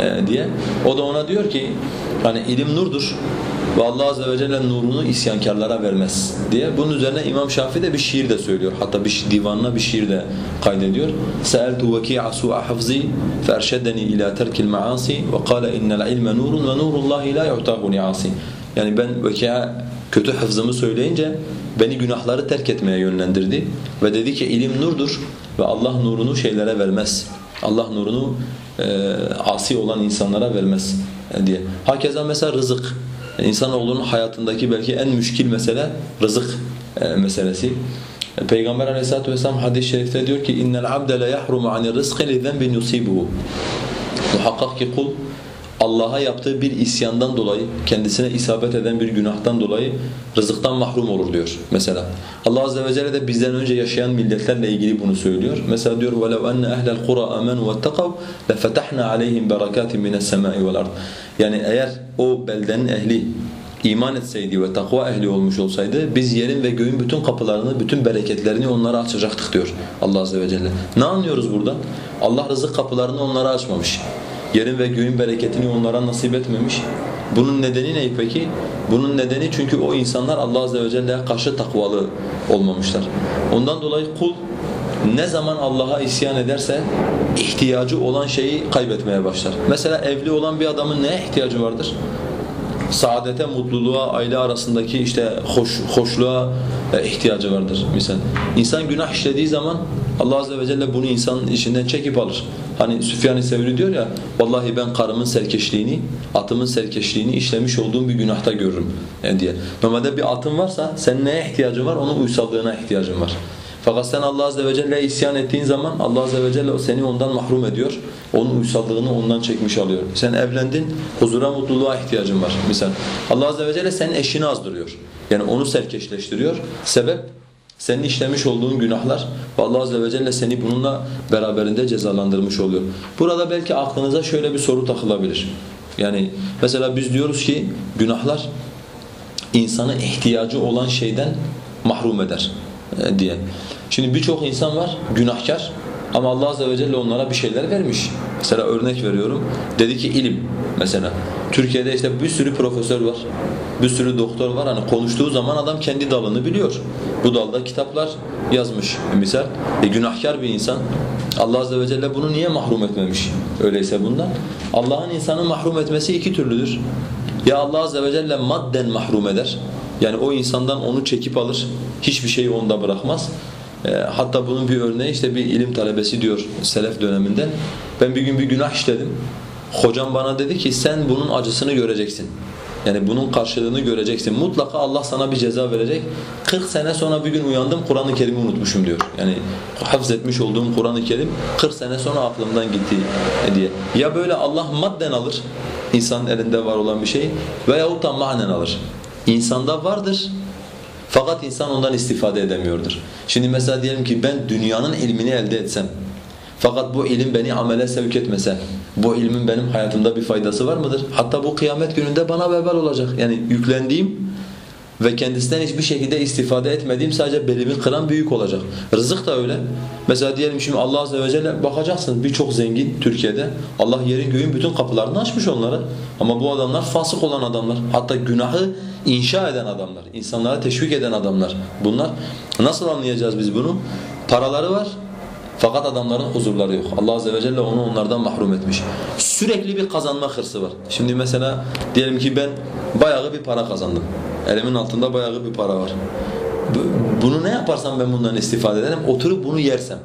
e, diye. O da ona diyor ki, hani ilim nurdur ve Allah Azze ve Celle nurunu isyankarlara vermez diye. Bunun üzerine İmam Şafii de bir şiir de söylüyor. Hatta bir divanına bir şiir de kaydediyor. سألت وكيع سوء حفظي فأرشدني إلى ترك المعاصي وقال إن العلم نور ونور الله لا يعطاه لعاصي. Yani ben Veki'a kötü hafızımı söyleyince beni günahları terk etmeye yönlendirdi ve dedi ki ilim nurdur ve Allah nurunu şeylere vermez. Allah nurunu e, asi olan insanlara vermez e, diye. Hakeza mesela rızık. Yani insanoğlunun hayatındaki belki en müşkil mesele rızık e, meselesi. E, Peygamber Aleyhisselatü vesselam hadis-i şerifte diyor ki اِنَّ الْعَبْدَ لَا يَحْرُمُ عَنِ الرِّزْقِ لِذَنْبٍ يُصِيبُهُ Muhakkak ki kul Allah'a yaptığı bir isyandan dolayı, kendisine isabet eden bir günahtan dolayı rızıktan mahrum olur diyor mesela. Allah azze ve celle de bizden önce yaşayan milletlerle ilgili bunu söylüyor. Mesela diyor وَلَوْ أَنَّ أَهْلَ الْقُرَى آمَنُوا وَاتَّقَوْا لَفَتَحْنَا عَلَيْهِمْ بَرَكَاتٍ مِنَ السَّمَاءِ وَالْأَرْضِ Yani eğer o beldenin ehli iman etseydi ve takva ehli olmuş olsaydı biz yerin ve göğün bütün kapılarını, bütün bereketlerini onlara açacaktık diyor Allah azze ve celle. Ne anlıyoruz buradan? Allah rızık kapılarını onlara açmamış yerin ve göğün bereketini onlara nasip etmemiş. Bunun nedeni ne peki? Bunun nedeni çünkü o insanlar Allah Azze ve Celle'ye karşı takvalı olmamışlar. Ondan dolayı kul ne zaman Allah'a isyan ederse ihtiyacı olan şeyi kaybetmeye başlar. Mesela evli olan bir adamın neye ihtiyacı vardır? Saadete, mutluluğa, aile arasındaki işte hoş, hoşluğa e, ihtiyacı vardır misal. İnsan günah işlediği zaman Allah Azze ve Celle bunu insanın içinden çekip alır. Hani Süfyan-ı Sevri diyor ya, vallahi ben karımın serkeşliğini, atımın serkeşliğini işlemiş olduğum bir günahta görürüm e, diye. Normalde bir atın varsa sen neye ihtiyacın var? Onun uysallığına ihtiyacın var. Fakat sen Allah Azze ve Celle'ye isyan ettiğin zaman Allah Azze ve Celle seni ondan mahrum ediyor. Onun uysallığını ondan çekmiş alıyor. Sen evlendin, huzura, mutluluğa ihtiyacın var misal. Allah Azze ve Celle senin eşini azdırıyor. Yani onu serkeşleştiriyor. Sebep senin işlemiş olduğun günahlar Allah Azze ve Celle seni bununla beraberinde cezalandırmış oluyor. Burada belki aklınıza şöyle bir soru takılabilir. Yani mesela biz diyoruz ki günahlar insanı ihtiyacı olan şeyden mahrum eder e, diye. Şimdi birçok insan var günahkar ama Allah Azze ve Celle onlara bir şeyler vermiş. Mesela örnek veriyorum. Dedi ki ilim mesela. Türkiye'de işte bir sürü profesör var. Bir sürü doktor var. Hani konuştuğu zaman adam kendi dalını biliyor. Bu dalda kitaplar yazmış misal. E günahkar bir insan. Allah Azze ve Celle bunu niye mahrum etmemiş öyleyse bundan? Allah'ın insanı mahrum etmesi iki türlüdür. Ya Allah Azze ve Celle madden mahrum eder. Yani o insandan onu çekip alır. Hiçbir şeyi onda bırakmaz. E, hatta bunun bir örneği işte bir ilim talebesi diyor selef döneminden. Ben bir gün bir günah işledim. Hocam bana dedi ki sen bunun acısını göreceksin. Yani bunun karşılığını göreceksin. Mutlaka Allah sana bir ceza verecek. 40 sene sonra bir gün uyandım Kur'an-ı Kerim'i unutmuşum diyor. Yani hafzetmiş olduğum Kur'an-ı Kerim 40 sene sonra aklımdan gitti diye. Ya böyle Allah madden alır insanın elinde var olan bir şey veyahut da manen alır. İnsanda vardır fakat insan ondan istifade edemiyordur. Şimdi mesela diyelim ki ben dünyanın ilmini elde etsem fakat bu ilim beni amele sevk etmese, bu ilmin benim hayatımda bir faydası var mıdır? Hatta bu kıyamet gününde bana vebal olacak. Yani yüklendiğim ve kendisinden hiçbir şekilde istifade etmediğim sadece belimi kıran büyük olacak. Rızık da öyle. Mesela diyelim şimdi Allah Azze ve Celle bakacaksın birçok zengin Türkiye'de Allah yerin göğün bütün kapılarını açmış onlara. Ama bu adamlar fasık olan adamlar. Hatta günahı inşa eden adamlar. insanlara teşvik eden adamlar. Bunlar nasıl anlayacağız biz bunu? Paraları var fakat adamların huzurları yok. Allah Azze ve Celle onu onlardan mahrum etmiş. Sürekli bir kazanma hırsı var. Şimdi mesela diyelim ki ben bayağı bir para kazandım. Elimin altında bayağı bir para var. Bunu ne yaparsam ben bundan istifade ederim? Oturup bunu yersem.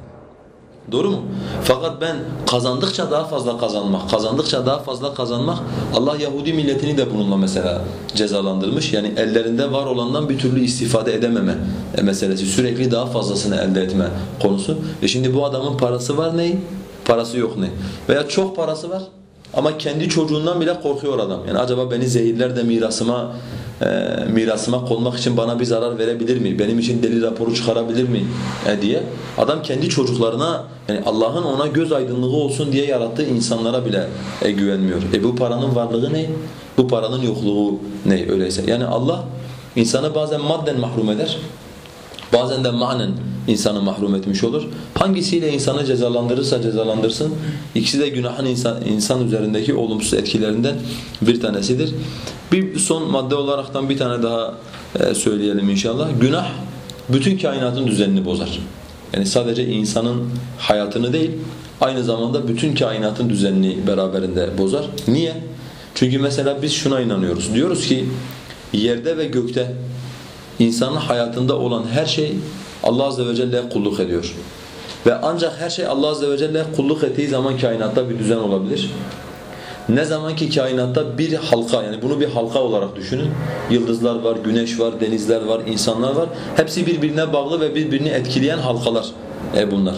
Doğru mu? Fakat ben kazandıkça daha fazla kazanmak, kazandıkça daha fazla kazanmak Allah Yahudi milletini de bununla mesela cezalandırmış. Yani ellerinde var olandan bir türlü istifade edememe meselesi. Sürekli daha fazlasını elde etme konusu. E şimdi bu adamın parası var ne? Parası yok ne? Veya çok parası var ama kendi çocuğundan bile korkuyor adam. Yani acaba beni zehirler de mirasıma e, mirasıma konmak için bana bir zarar verebilir mi? Benim için deli raporu çıkarabilir mi? E, diye. Adam kendi çocuklarına yani Allah'ın ona göz aydınlığı olsun diye yarattığı insanlara bile e, güvenmiyor. E bu paranın varlığı ne? Bu paranın yokluğu ne öyleyse? Yani Allah insanı bazen madden mahrum eder. Bazen de manen insanı mahrum etmiş olur. Hangisiyle insanı cezalandırırsa cezalandırsın, ikisi de günahın insan, insan üzerindeki olumsuz etkilerinden bir tanesidir. Bir son madde olaraktan bir tane daha e, söyleyelim inşallah. Günah bütün kainatın düzenini bozar. Yani sadece insanın hayatını değil, aynı zamanda bütün kainatın düzenini beraberinde bozar. Niye? Çünkü mesela biz şuna inanıyoruz. Diyoruz ki yerde ve gökte insanın hayatında olan her şey Allah Azze ve Celle'ye kulluk ediyor. Ve ancak her şey Allah Azze ve Celle'ye kulluk ettiği zaman kainatta bir düzen olabilir. Ne zaman ki kainatta bir halka yani bunu bir halka olarak düşünün. Yıldızlar var, güneş var, denizler var, insanlar var. Hepsi birbirine bağlı ve birbirini etkileyen halkalar e bunlar.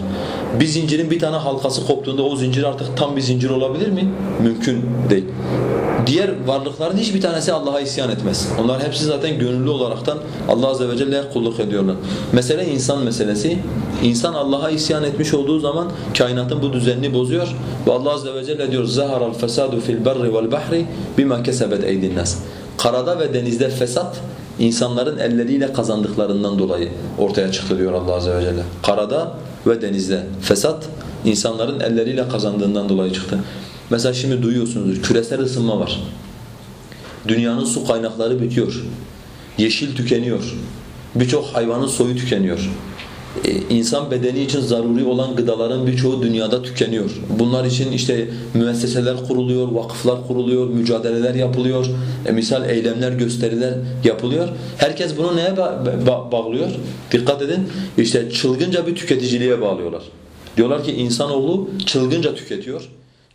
Bir zincirin bir tane halkası koptuğunda o zincir artık tam bir zincir olabilir mi? Mümkün değil. Diğer varlıkların hiçbir tanesi Allah'a isyan etmez. Onlar hepsi zaten gönüllü olaraktan Allah azze ve celle'ye kulluk ediyorlar. Mesele insan meselesi. İnsan Allah'a isyan etmiş olduğu zaman kainatın bu düzenini bozuyor ve Allah azze ve celle diyor: "Zaharal fesadu fil berri vel bahri bima kesebet eydin nas." Karada ve denizde fesat insanların elleriyle kazandıklarından dolayı ortaya çıktı diyor Allah azze ve celle. Karada ve denizde fesat insanların elleriyle kazandığından dolayı çıktı. Mesela şimdi duyuyorsunuzdur küresel ısınma var. Dünyanın su kaynakları bitiyor. Yeşil tükeniyor. Birçok hayvanın soyu tükeniyor. Ee, insan bedeni için zaruri olan gıdaların birçoğu dünyada tükeniyor. Bunlar için işte müesseseler kuruluyor, vakıflar kuruluyor, mücadeleler yapılıyor, e, misal eylemler, gösteriler yapılıyor. Herkes bunu neye ba ba bağlıyor? Dikkat edin, işte çılgınca bir tüketiciliğe bağlıyorlar. Diyorlar ki insanoğlu çılgınca tüketiyor.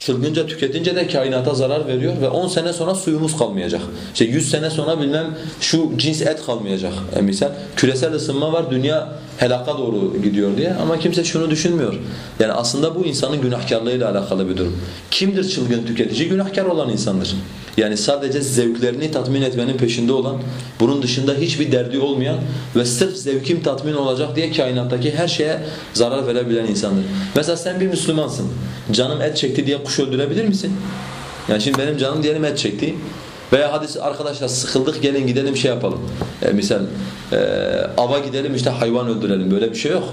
Çılgınca tüketince de kainata zarar veriyor ve 10 sene sonra suyumuz kalmayacak. İşte 100 sene sonra bilmem şu cins et kalmayacak. E misal küresel ısınma var, dünya helaka doğru gidiyor diye ama kimse şunu düşünmüyor. Yani aslında bu insanın günahkarlığıyla alakalı bir durum. Kimdir çılgın tüketici? Günahkar olan insandır. Yani sadece zevklerini tatmin etmenin peşinde olan, bunun dışında hiçbir derdi olmayan ve sırf zevkim tatmin olacak diye kainattaki her şeye zarar verebilen insandır. Mesela sen bir Müslümansın. Canım et çekti diye kuş öldürebilir misin? Yani şimdi benim canım diyelim et çekti. Veya hadi arkadaşlar sıkıldık gelin gidelim şey yapalım. E, misal e, ava gidelim işte hayvan öldürelim böyle bir şey yok.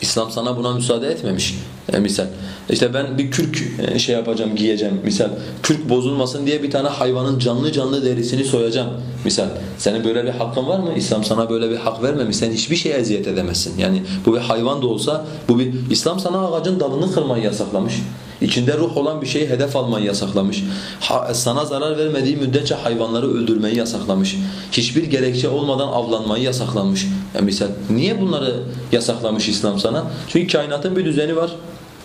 İslam sana buna müsaade etmemiş. E, misal işte ben bir kürk e, şey yapacağım giyeceğim misal kürk bozulmasın diye bir tane hayvanın canlı canlı derisini soyacağım misal senin böyle bir hakkın var mı? İslam sana böyle bir hak vermemiş sen hiçbir şeye eziyet edemezsin yani bu bir hayvan da olsa bu bir İslam sana ağacın dalını kırmayı yasaklamış İçinde ruh olan bir şeyi hedef almayı yasaklamış. Ha, sana zarar vermediği müddetçe hayvanları öldürmeyi yasaklamış. Hiçbir gerekçe olmadan avlanmayı yasaklamış. Yani misal niye bunları yasaklamış İslam sana? Çünkü kainatın bir düzeni var.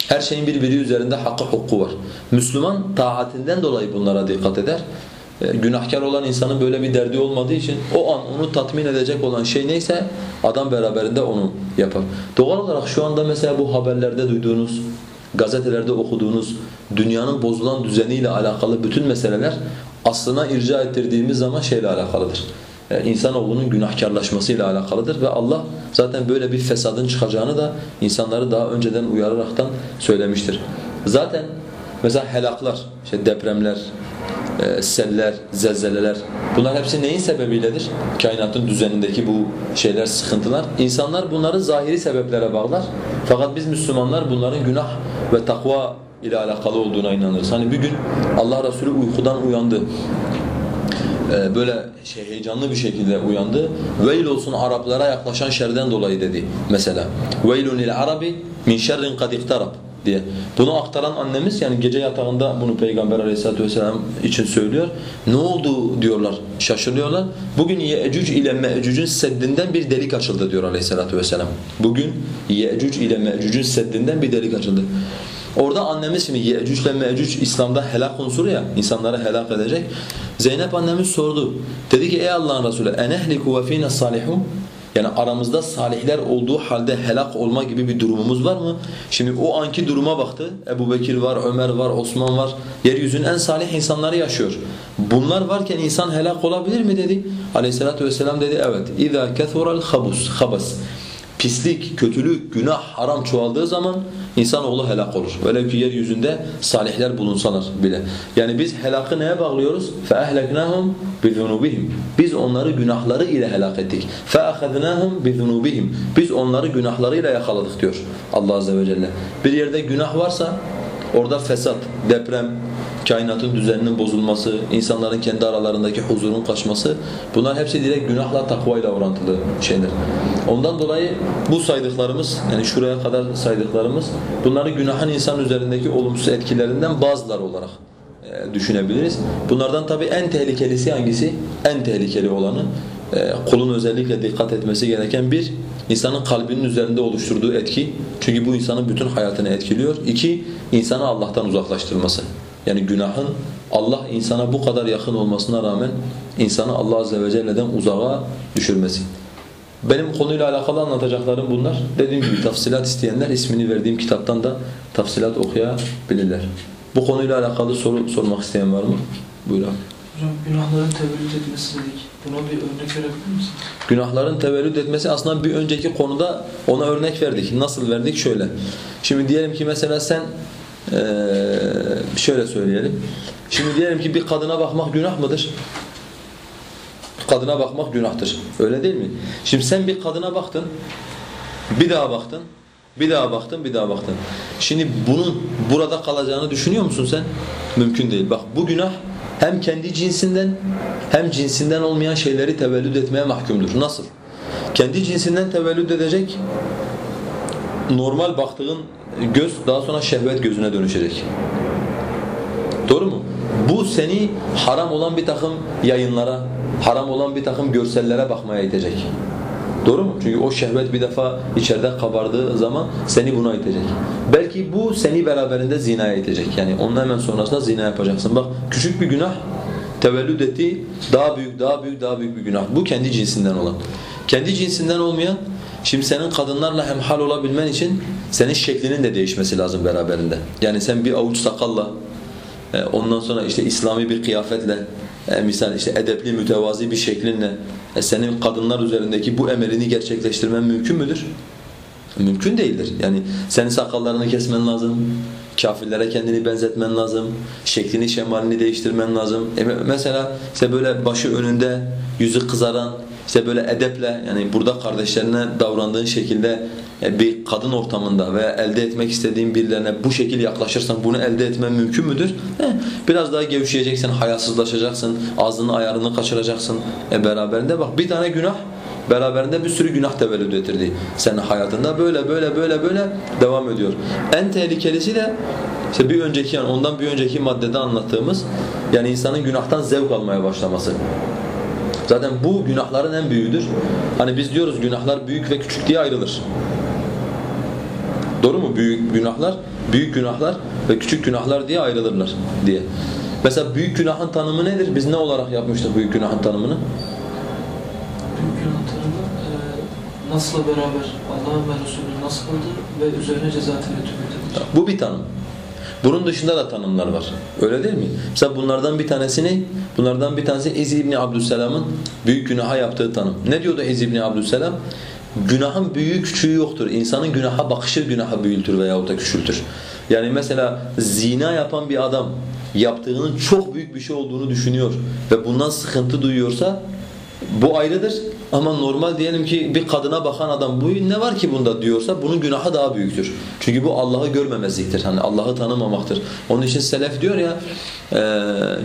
Her şeyin birbiri üzerinde hakkı hukuku var. Müslüman taatinden dolayı bunlara dikkat eder. E, günahkar olan insanın böyle bir derdi olmadığı için o an onu tatmin edecek olan şey neyse adam beraberinde onu yapar. Doğal olarak şu anda mesela bu haberlerde duyduğunuz gazetelerde okuduğunuz dünyanın bozulan düzeniyle alakalı bütün meseleler aslına irca ettirdiğimiz zaman şeyle alakalıdır. Yani insanoğlunun günahkarlaşmasıyla alakalıdır ve Allah zaten böyle bir fesadın çıkacağını da insanları daha önceden uyararaktan söylemiştir. Zaten mesela helaklar, işte depremler, e, seller, zelzeleler bunlar hepsi neyin sebebiyledir? Kainatın düzenindeki bu şeyler, sıkıntılar. İnsanlar bunları zahiri sebeplere bağlar. Fakat biz Müslümanlar bunların günah ve takva ile alakalı olduğuna inanırız. Hani bir gün Allah Resulü uykudan uyandı. Ee, böyle şey heyecanlı bir şekilde uyandı. Veil olsun Araplara yaklaşan şerden dolayı dedi mesela. Veilun lil arabi min şerrin kad iktarab diye. Bunu aktaran annemiz yani gece yatağında bunu Peygamber Aleyhisselatü vesselam için söylüyor. Ne oldu diyorlar, şaşırıyorlar. Bugün Ye'cuc ile Me'cuc'un seddinden bir delik açıldı diyor Aleyhisselatü vesselam. Bugün Ye'cuc ile Me'cuc'un seddinden bir delik açıldı. Orada annemiz şimdi Ye'cuc ile Me'cuc İslam'da helak unsuru ya, insanları helak edecek. Zeynep annemiz sordu. Dedi ki ey Allah'ın Resulü enehliku ve fîne yani aramızda salihler olduğu halde helak olma gibi bir durumumuz var mı? Şimdi o anki duruma baktı. Ebu Bekir var, Ömer var, Osman var. Yeryüzünün en salih insanları yaşıyor. Bunlar varken insan helak olabilir mi dedi. Aleyhissalatu vesselam dedi evet. اِذَا كَثُرَ الْخَبُسِ خَبَسِ pislik, kötülük, günah, haram çoğaldığı zaman insanoğlu helak olur. Velev ki yeryüzünde salihler bulunsalar bile. Yani biz helakı neye bağlıyoruz? فَاَهْلَكْنَاهُمْ بِذُنُوبِهِمْ Biz onları günahları ile helak ettik. فَاَخَذْنَاهُمْ بِذُنُوبِهِمْ Biz onları günahlarıyla yakaladık diyor Allah Azze ve Celle. Bir yerde günah varsa orada fesat, deprem, kainatın düzeninin bozulması, insanların kendi aralarındaki huzurun kaçması bunlar hepsi direkt günahla takvayla orantılı şeyler. Ondan dolayı bu saydıklarımız yani şuraya kadar saydıklarımız bunları günahın insan üzerindeki olumsuz etkilerinden bazıları olarak e, düşünebiliriz. Bunlardan tabi en tehlikelisi hangisi? En tehlikeli olanı e, kulun özellikle dikkat etmesi gereken bir, insanın kalbinin üzerinde oluşturduğu etki. Çünkü bu insanın bütün hayatını etkiliyor. İki, insanı Allah'tan uzaklaştırması. Yani günahın Allah insana bu kadar yakın olmasına rağmen insanı Allah Azze ve Celle'den uzağa düşürmesi. Benim konuyla alakalı anlatacaklarım bunlar. Dediğim gibi tafsilat isteyenler ismini verdiğim kitaptan da tafsilat okuyabilirler. Bu konuyla alakalı soru sormak isteyen var mı? Buyur abi. Hocam günahların tevellüt etmesi dedik. Buna bir örnek verebilir misin? Günahların tevellüt etmesi aslında bir önceki konuda ona örnek verdik. Nasıl verdik? Şöyle. Şimdi diyelim ki mesela sen ee, şöyle söyleyelim. Şimdi diyelim ki bir kadına bakmak günah mıdır? Kadına bakmak günahtır. Öyle değil mi? Şimdi sen bir kadına baktın, bir daha baktın, bir daha baktın, bir daha baktın. Şimdi bunun burada kalacağını düşünüyor musun sen? Mümkün değil. Bak bu günah hem kendi cinsinden hem cinsinden olmayan şeyleri tevellüd etmeye mahkumdur. Nasıl? Kendi cinsinden tevellüd edecek normal baktığın göz daha sonra şehvet gözüne dönüşecek. Doğru mu? Bu seni haram olan bir takım yayınlara, haram olan bir takım görsellere bakmaya itecek. Doğru mu? Çünkü o şehvet bir defa içeride kabardığı zaman seni buna itecek. Belki bu seni beraberinde zinaya itecek. Yani onun hemen sonrasında zina yapacaksın. Bak küçük bir günah tevellüd ettiği daha büyük, daha büyük, daha büyük bir günah. Bu kendi cinsinden olan. Kendi cinsinden olmayan Şimdi senin kadınlarla hemhal olabilmen için senin şeklinin de değişmesi lazım beraberinde. Yani sen bir avuç sakalla, e, ondan sonra işte İslami bir kıyafetle, e, misal işte edepli mütevazi bir şeklinle e, senin kadınlar üzerindeki bu emelini gerçekleştirmen mümkün müdür? Mümkün değildir. Yani senin sakallarını kesmen lazım, Kafirlere kendini benzetmen lazım. Şeklini, şemalini değiştirmen lazım. E mesela işte böyle başı önünde, yüzü kızaran, işte böyle edeple yani burada kardeşlerine davrandığın şekilde bir kadın ortamında veya elde etmek istediğin birilerine bu şekilde yaklaşırsan bunu elde etmen mümkün müdür? Heh, biraz daha gevşeyeceksin, hayasızlaşacaksın, ağzını ayarını kaçıracaksın e beraberinde. Bak bir tane günah beraberinde bir sürü günah tevellüd ettirdi senin hayatında. Böyle böyle böyle böyle devam ediyor. En tehlikelisi de işte bir önceki yani ondan bir önceki maddede anlattığımız yani insanın günahtan zevk almaya başlaması. Zaten bu günahların en büyüğüdür. Hani biz diyoruz günahlar büyük ve küçük diye ayrılır. Doğru mu? Büyük günahlar, büyük günahlar ve küçük günahlar diye ayrılırlar diye. Mesela büyük günahın tanımı nedir? Biz ne olarak yapmıştık büyük günahın tanımını? Büyük günah tanımı e, nasla beraber Allah'ın ve Resulü'nün nasıl kıldı ve üzerine ceza tereddüt Bu bir tanım. Bunun dışında da tanımlar var. Öyle değil mi? Mesela bunlardan bir tanesi ne? Bunlardan bir tanesi İz İbni Abdüsselam'ın büyük günaha yaptığı tanım. Ne diyordu İz İbni Abdüsselam? Günahın büyüğü küçüğü yoktur. İnsanın günaha bakışı günaha büyütür veyahut da küçültür. Yani mesela zina yapan bir adam yaptığının çok büyük bir şey olduğunu düşünüyor ve bundan sıkıntı duyuyorsa bu ayrıdır ama normal diyelim ki bir kadına bakan adam bu ne var ki bunda diyorsa bunun günahı daha büyüktür. Çünkü bu Allah'ı görmemezliktir. Hani Allah'ı tanımamaktır. Onun için selef diyor ya e,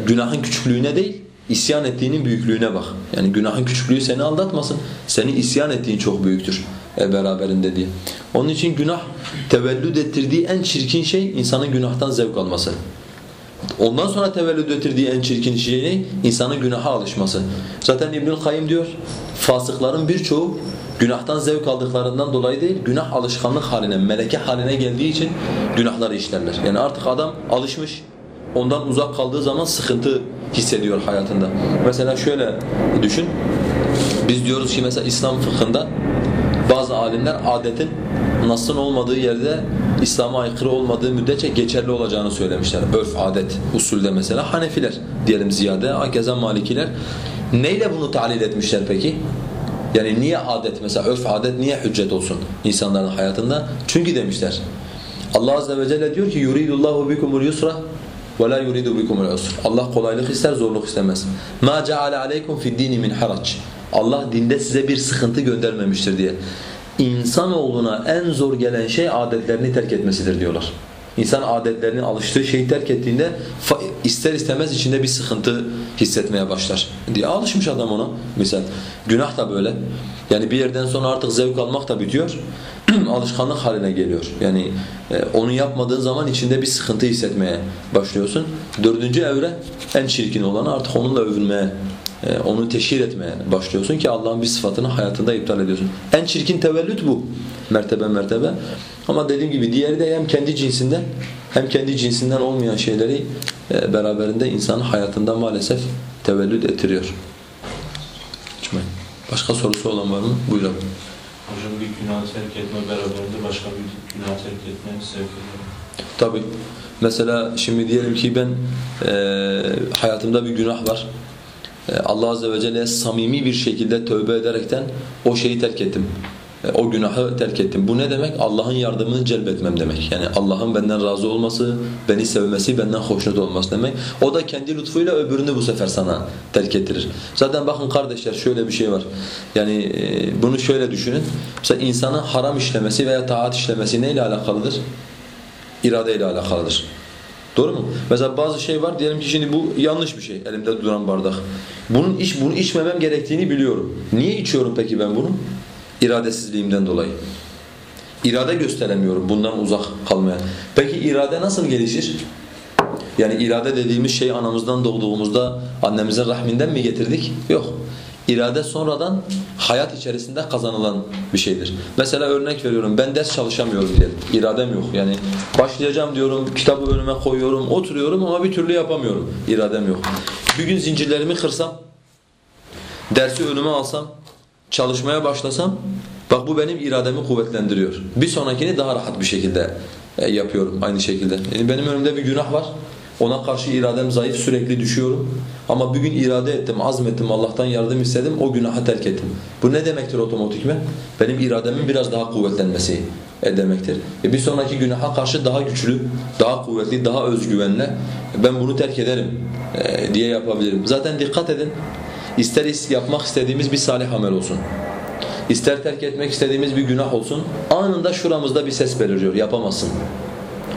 günahın küçüklüğüne değil isyan ettiğinin büyüklüğüne bak. Yani günahın küçüklüğü seni aldatmasın. Seni isyan ettiğin çok büyüktür e, beraberinde diye. Onun için günah tevellüd ettirdiği en çirkin şey insanın günahtan zevk alması. Ondan sonra tevellüd ettirdiği en çirkin şey ne? İnsanın günaha alışması. Zaten İbnül Kayyim diyor, fasıkların birçoğu günahtan zevk aldıklarından dolayı değil, günah alışkanlık haline, meleke haline geldiği için günahları işlerler. Yani artık adam alışmış, ondan uzak kaldığı zaman sıkıntı hissediyor hayatında. Mesela şöyle düşün, biz diyoruz ki mesela İslam fıkhında bazı alimler adetin Nas'ın olmadığı yerde İslam'a aykırı olmadığı müddetçe geçerli olacağını söylemişler. Örf, adet, usulde mesela. Hanefiler diyelim ziyade, hakeza Malikiler. Neyle bunu talil etmişler peki? Yani niye adet mesela örf adet niye hüccet olsun insanların hayatında? Çünkü demişler. Allah azze ve celle diyor ki yuridullahu bikumul yusra la yuridu bikumul usr. Allah kolaylık ister, zorluk istemez. Ma ceale aleykum fid dini min harac. Allah dinde size bir sıkıntı göndermemiştir diye. İnsanoğluna en zor gelen şey adetlerini terk etmesidir diyorlar. İnsan adetlerini alıştığı şeyi terk ettiğinde ister istemez içinde bir sıkıntı hissetmeye başlar diye alışmış adam ona misal. Günah da böyle. Yani bir yerden sonra artık zevk almak da bitiyor. alışkanlık haline geliyor. Yani e, onu yapmadığın zaman içinde bir sıkıntı hissetmeye başlıyorsun. Dördüncü evre en çirkin olanı artık onunla övünmeye onu teşhir etmeye başlıyorsun ki Allah'ın bir sıfatını hayatında iptal ediyorsun. En çirkin tevellüt bu. Mertebe mertebe. Ama dediğim gibi diğeri de hem kendi cinsinden hem kendi cinsinden olmayan şeyleri e, beraberinde insanın hayatında maalesef tevellüt ettiriyor. Başka sorusu olan var mı? Buyurun. Hocam bir günah terk etme beraberinde başka bir günah terk etmeye sevk ediyor. Tabi. Mesela şimdi diyelim ki ben e, hayatımda bir günah var. E, Allah Azze ve Celle'ye samimi bir şekilde tövbe ederekten o şeyi terk ettim. E, o günahı terk ettim. Bu ne demek? Allah'ın yardımını celbetmem demek. Yani Allah'ın benden razı olması, beni sevmesi, benden hoşnut olması demek. O da kendi lütfuyla öbürünü bu sefer sana terk ettirir. Zaten bakın kardeşler şöyle bir şey var. Yani e, bunu şöyle düşünün. Mesela insanın haram işlemesi veya taat işlemesi neyle alakalıdır? İradeyle alakalıdır. Doğru mu? Mesela bazı şey var diyelim ki şimdi bu yanlış bir şey elimde duran bardak. Bunun iç bunu içmemem gerektiğini biliyorum. Niye içiyorum peki ben bunu? İradesizliğimden dolayı. İrade gösteremiyorum bundan uzak kalmaya. Peki irade nasıl gelişir? Yani irade dediğimiz şey anamızdan doğduğumuzda annemizin rahminden mi getirdik? Yok. İrade sonradan hayat içerisinde kazanılan bir şeydir. Mesela örnek veriyorum ben ders çalışamıyorum diyelim. İradem yok. Yani başlayacağım diyorum, kitabı önüme koyuyorum, oturuyorum ama bir türlü yapamıyorum. İradem yok. Bir gün zincirlerimi kırsam, dersi önüme alsam, çalışmaya başlasam bak bu benim irademi kuvvetlendiriyor. Bir sonrakini daha rahat bir şekilde e, yapıyorum aynı şekilde. Yani benim önümde bir günah var. Ona karşı iradem zayıf sürekli düşüyorum. Ama bir gün irade ettim, azmettim, Allah'tan yardım istedim, o günahı terk ettim. Bu ne demektir otomatikmen? Benim irademin biraz daha kuvvetlenmesi demektir. E, bir sonraki günaha karşı daha güçlü, daha kuvvetli, daha özgüvenle ben bunu terk ederim e, diye yapabilirim. Zaten dikkat edin, ister is- yapmak istediğimiz bir salih amel olsun. İster terk etmek istediğimiz bir günah olsun, anında şuramızda bir ses beliriyor, yapamazsın.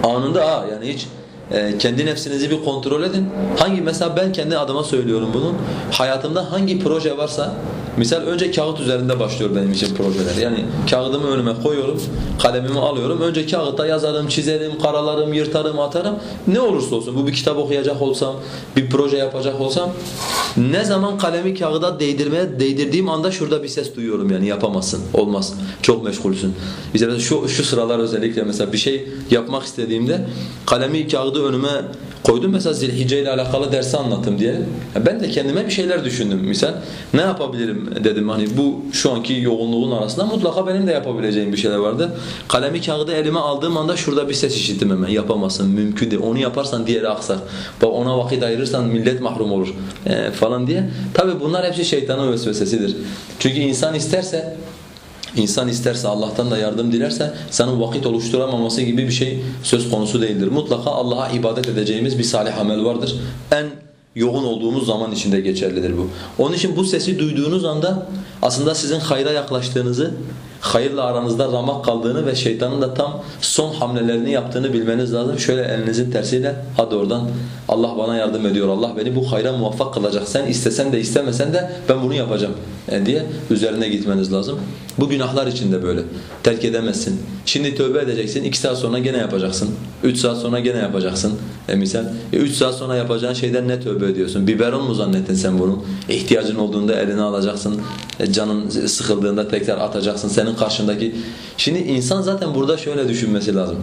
Anında ha yani hiç e, kendi nefsinizi bir kontrol edin. Hangi mesela ben kendi adıma söylüyorum bunu. Hayatımda hangi proje varsa misal önce kağıt üzerinde başlıyor benim için projeler. Yani kağıdımı önüme koyuyorum, kalemimi alıyorum. Önce kağıtta yazarım, çizerim, karalarım, yırtarım, atarım. Ne olursa olsun bu bir kitap okuyacak olsam, bir proje yapacak olsam ne zaman kalemi kağıda değdirmeye değdirdiğim anda şurada bir ses duyuyorum yani yapamazsın, olmaz, çok meşgulsün. Mesela şu, şu sıralar özellikle mesela bir şey yapmak istediğimde kalemi kağıdı önüme koydum mesela zilhicce ile alakalı dersi anlattım diye. Ben de kendime bir şeyler düşündüm misal. Ne yapabilirim dedim hani bu şu anki yoğunluğun arasında mutlaka benim de yapabileceğim bir şeyler vardı. Kalemi kağıdı elime aldığım anda şurada bir ses işittim hemen yapamazsın mümkün değil. Onu yaparsan diğeri aksar. Bak ona vakit ayırırsan millet mahrum olur e, falan diye. Tabi bunlar hepsi şeytanın vesvesesidir. Çünkü insan isterse İnsan isterse Allah'tan da yardım dilerse senin vakit oluşturamaması gibi bir şey söz konusu değildir. Mutlaka Allah'a ibadet edeceğimiz bir salih amel vardır. En yoğun olduğumuz zaman içinde geçerlidir bu. Onun için bu sesi duyduğunuz anda aslında sizin hayra yaklaştığınızı, hayırla aranızda ramak kaldığını ve şeytanın da tam son hamlelerini yaptığını bilmeniz lazım. Şöyle elinizin tersiyle hadi oradan Allah bana yardım ediyor, Allah beni bu hayra muvaffak kılacak. Sen istesen de istemesen de ben bunu yapacağım e, diye üzerine gitmeniz lazım. Bu günahlar için de böyle. Terk edemezsin. Şimdi tövbe edeceksin, iki saat sonra gene yapacaksın. Üç saat sonra gene yapacaksın. E misal, e, üç saat sonra yapacağın şeyden ne tövbe ediyorsun? Biberon mu zannettin sen bunu? İhtiyacın olduğunda eline alacaksın. E, canın sıkıldığında tekrar atacaksın. Senin karşındaki... Şimdi insan zaten burada şöyle düşünmesi lazım.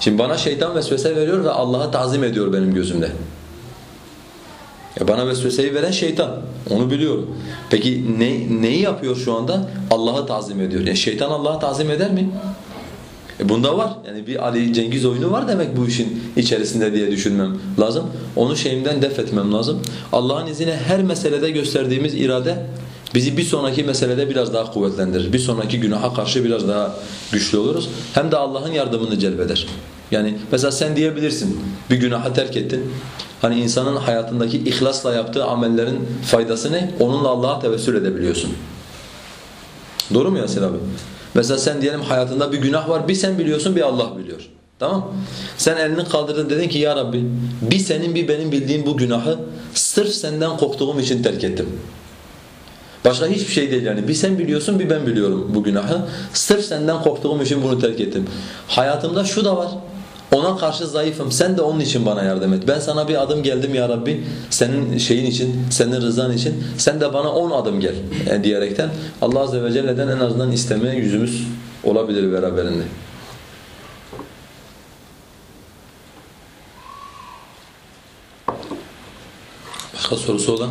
Şimdi bana şeytan vesvese veriyor ve Allah'a tazim ediyor benim gözümde. Ya bana vesveseyi veren şeytan. Onu biliyorum. Peki ne, neyi yapıyor şu anda? Allah'ı tazim ediyor. Ya şeytan Allah'ı tazim eder mi? E bunda var. Yani bir Ali Cengiz oyunu var demek bu işin içerisinde diye düşünmem lazım. Onu şeyimden def etmem lazım. Allah'ın izniyle her meselede gösterdiğimiz irade bizi bir sonraki meselede biraz daha kuvvetlendirir. Bir sonraki günaha karşı biraz daha güçlü oluruz. Hem de Allah'ın yardımını celbeder. Yani mesela sen diyebilirsin bir günahı terk ettin. Hani insanın hayatındaki ihlasla yaptığı amellerin faydası ne? Onunla Allah'a tevessül edebiliyorsun. Doğru mu Yasir abi? Mesela sen diyelim hayatında bir günah var, bir sen biliyorsun, bir Allah biliyor. Tamam Sen elini kaldırdın dedin ki ya Rabbi bir senin bir benim bildiğim bu günahı sırf senden korktuğum için terk ettim. Başka hiçbir şey değil yani. Bir sen biliyorsun, bir ben biliyorum bu günahı. Sırf senden korktuğum için bunu terk ettim. Hayatımda şu da var. Ona karşı zayıfım. Sen de onun için bana yardım et. Ben sana bir adım geldim ya Rabbi. Senin şeyin için, senin rızan için. Sen de bana on adım gel e, diyerekten Allah Azze ve Celle'den en azından istemeye yüzümüz olabilir beraberinde. Başka sorusu olan?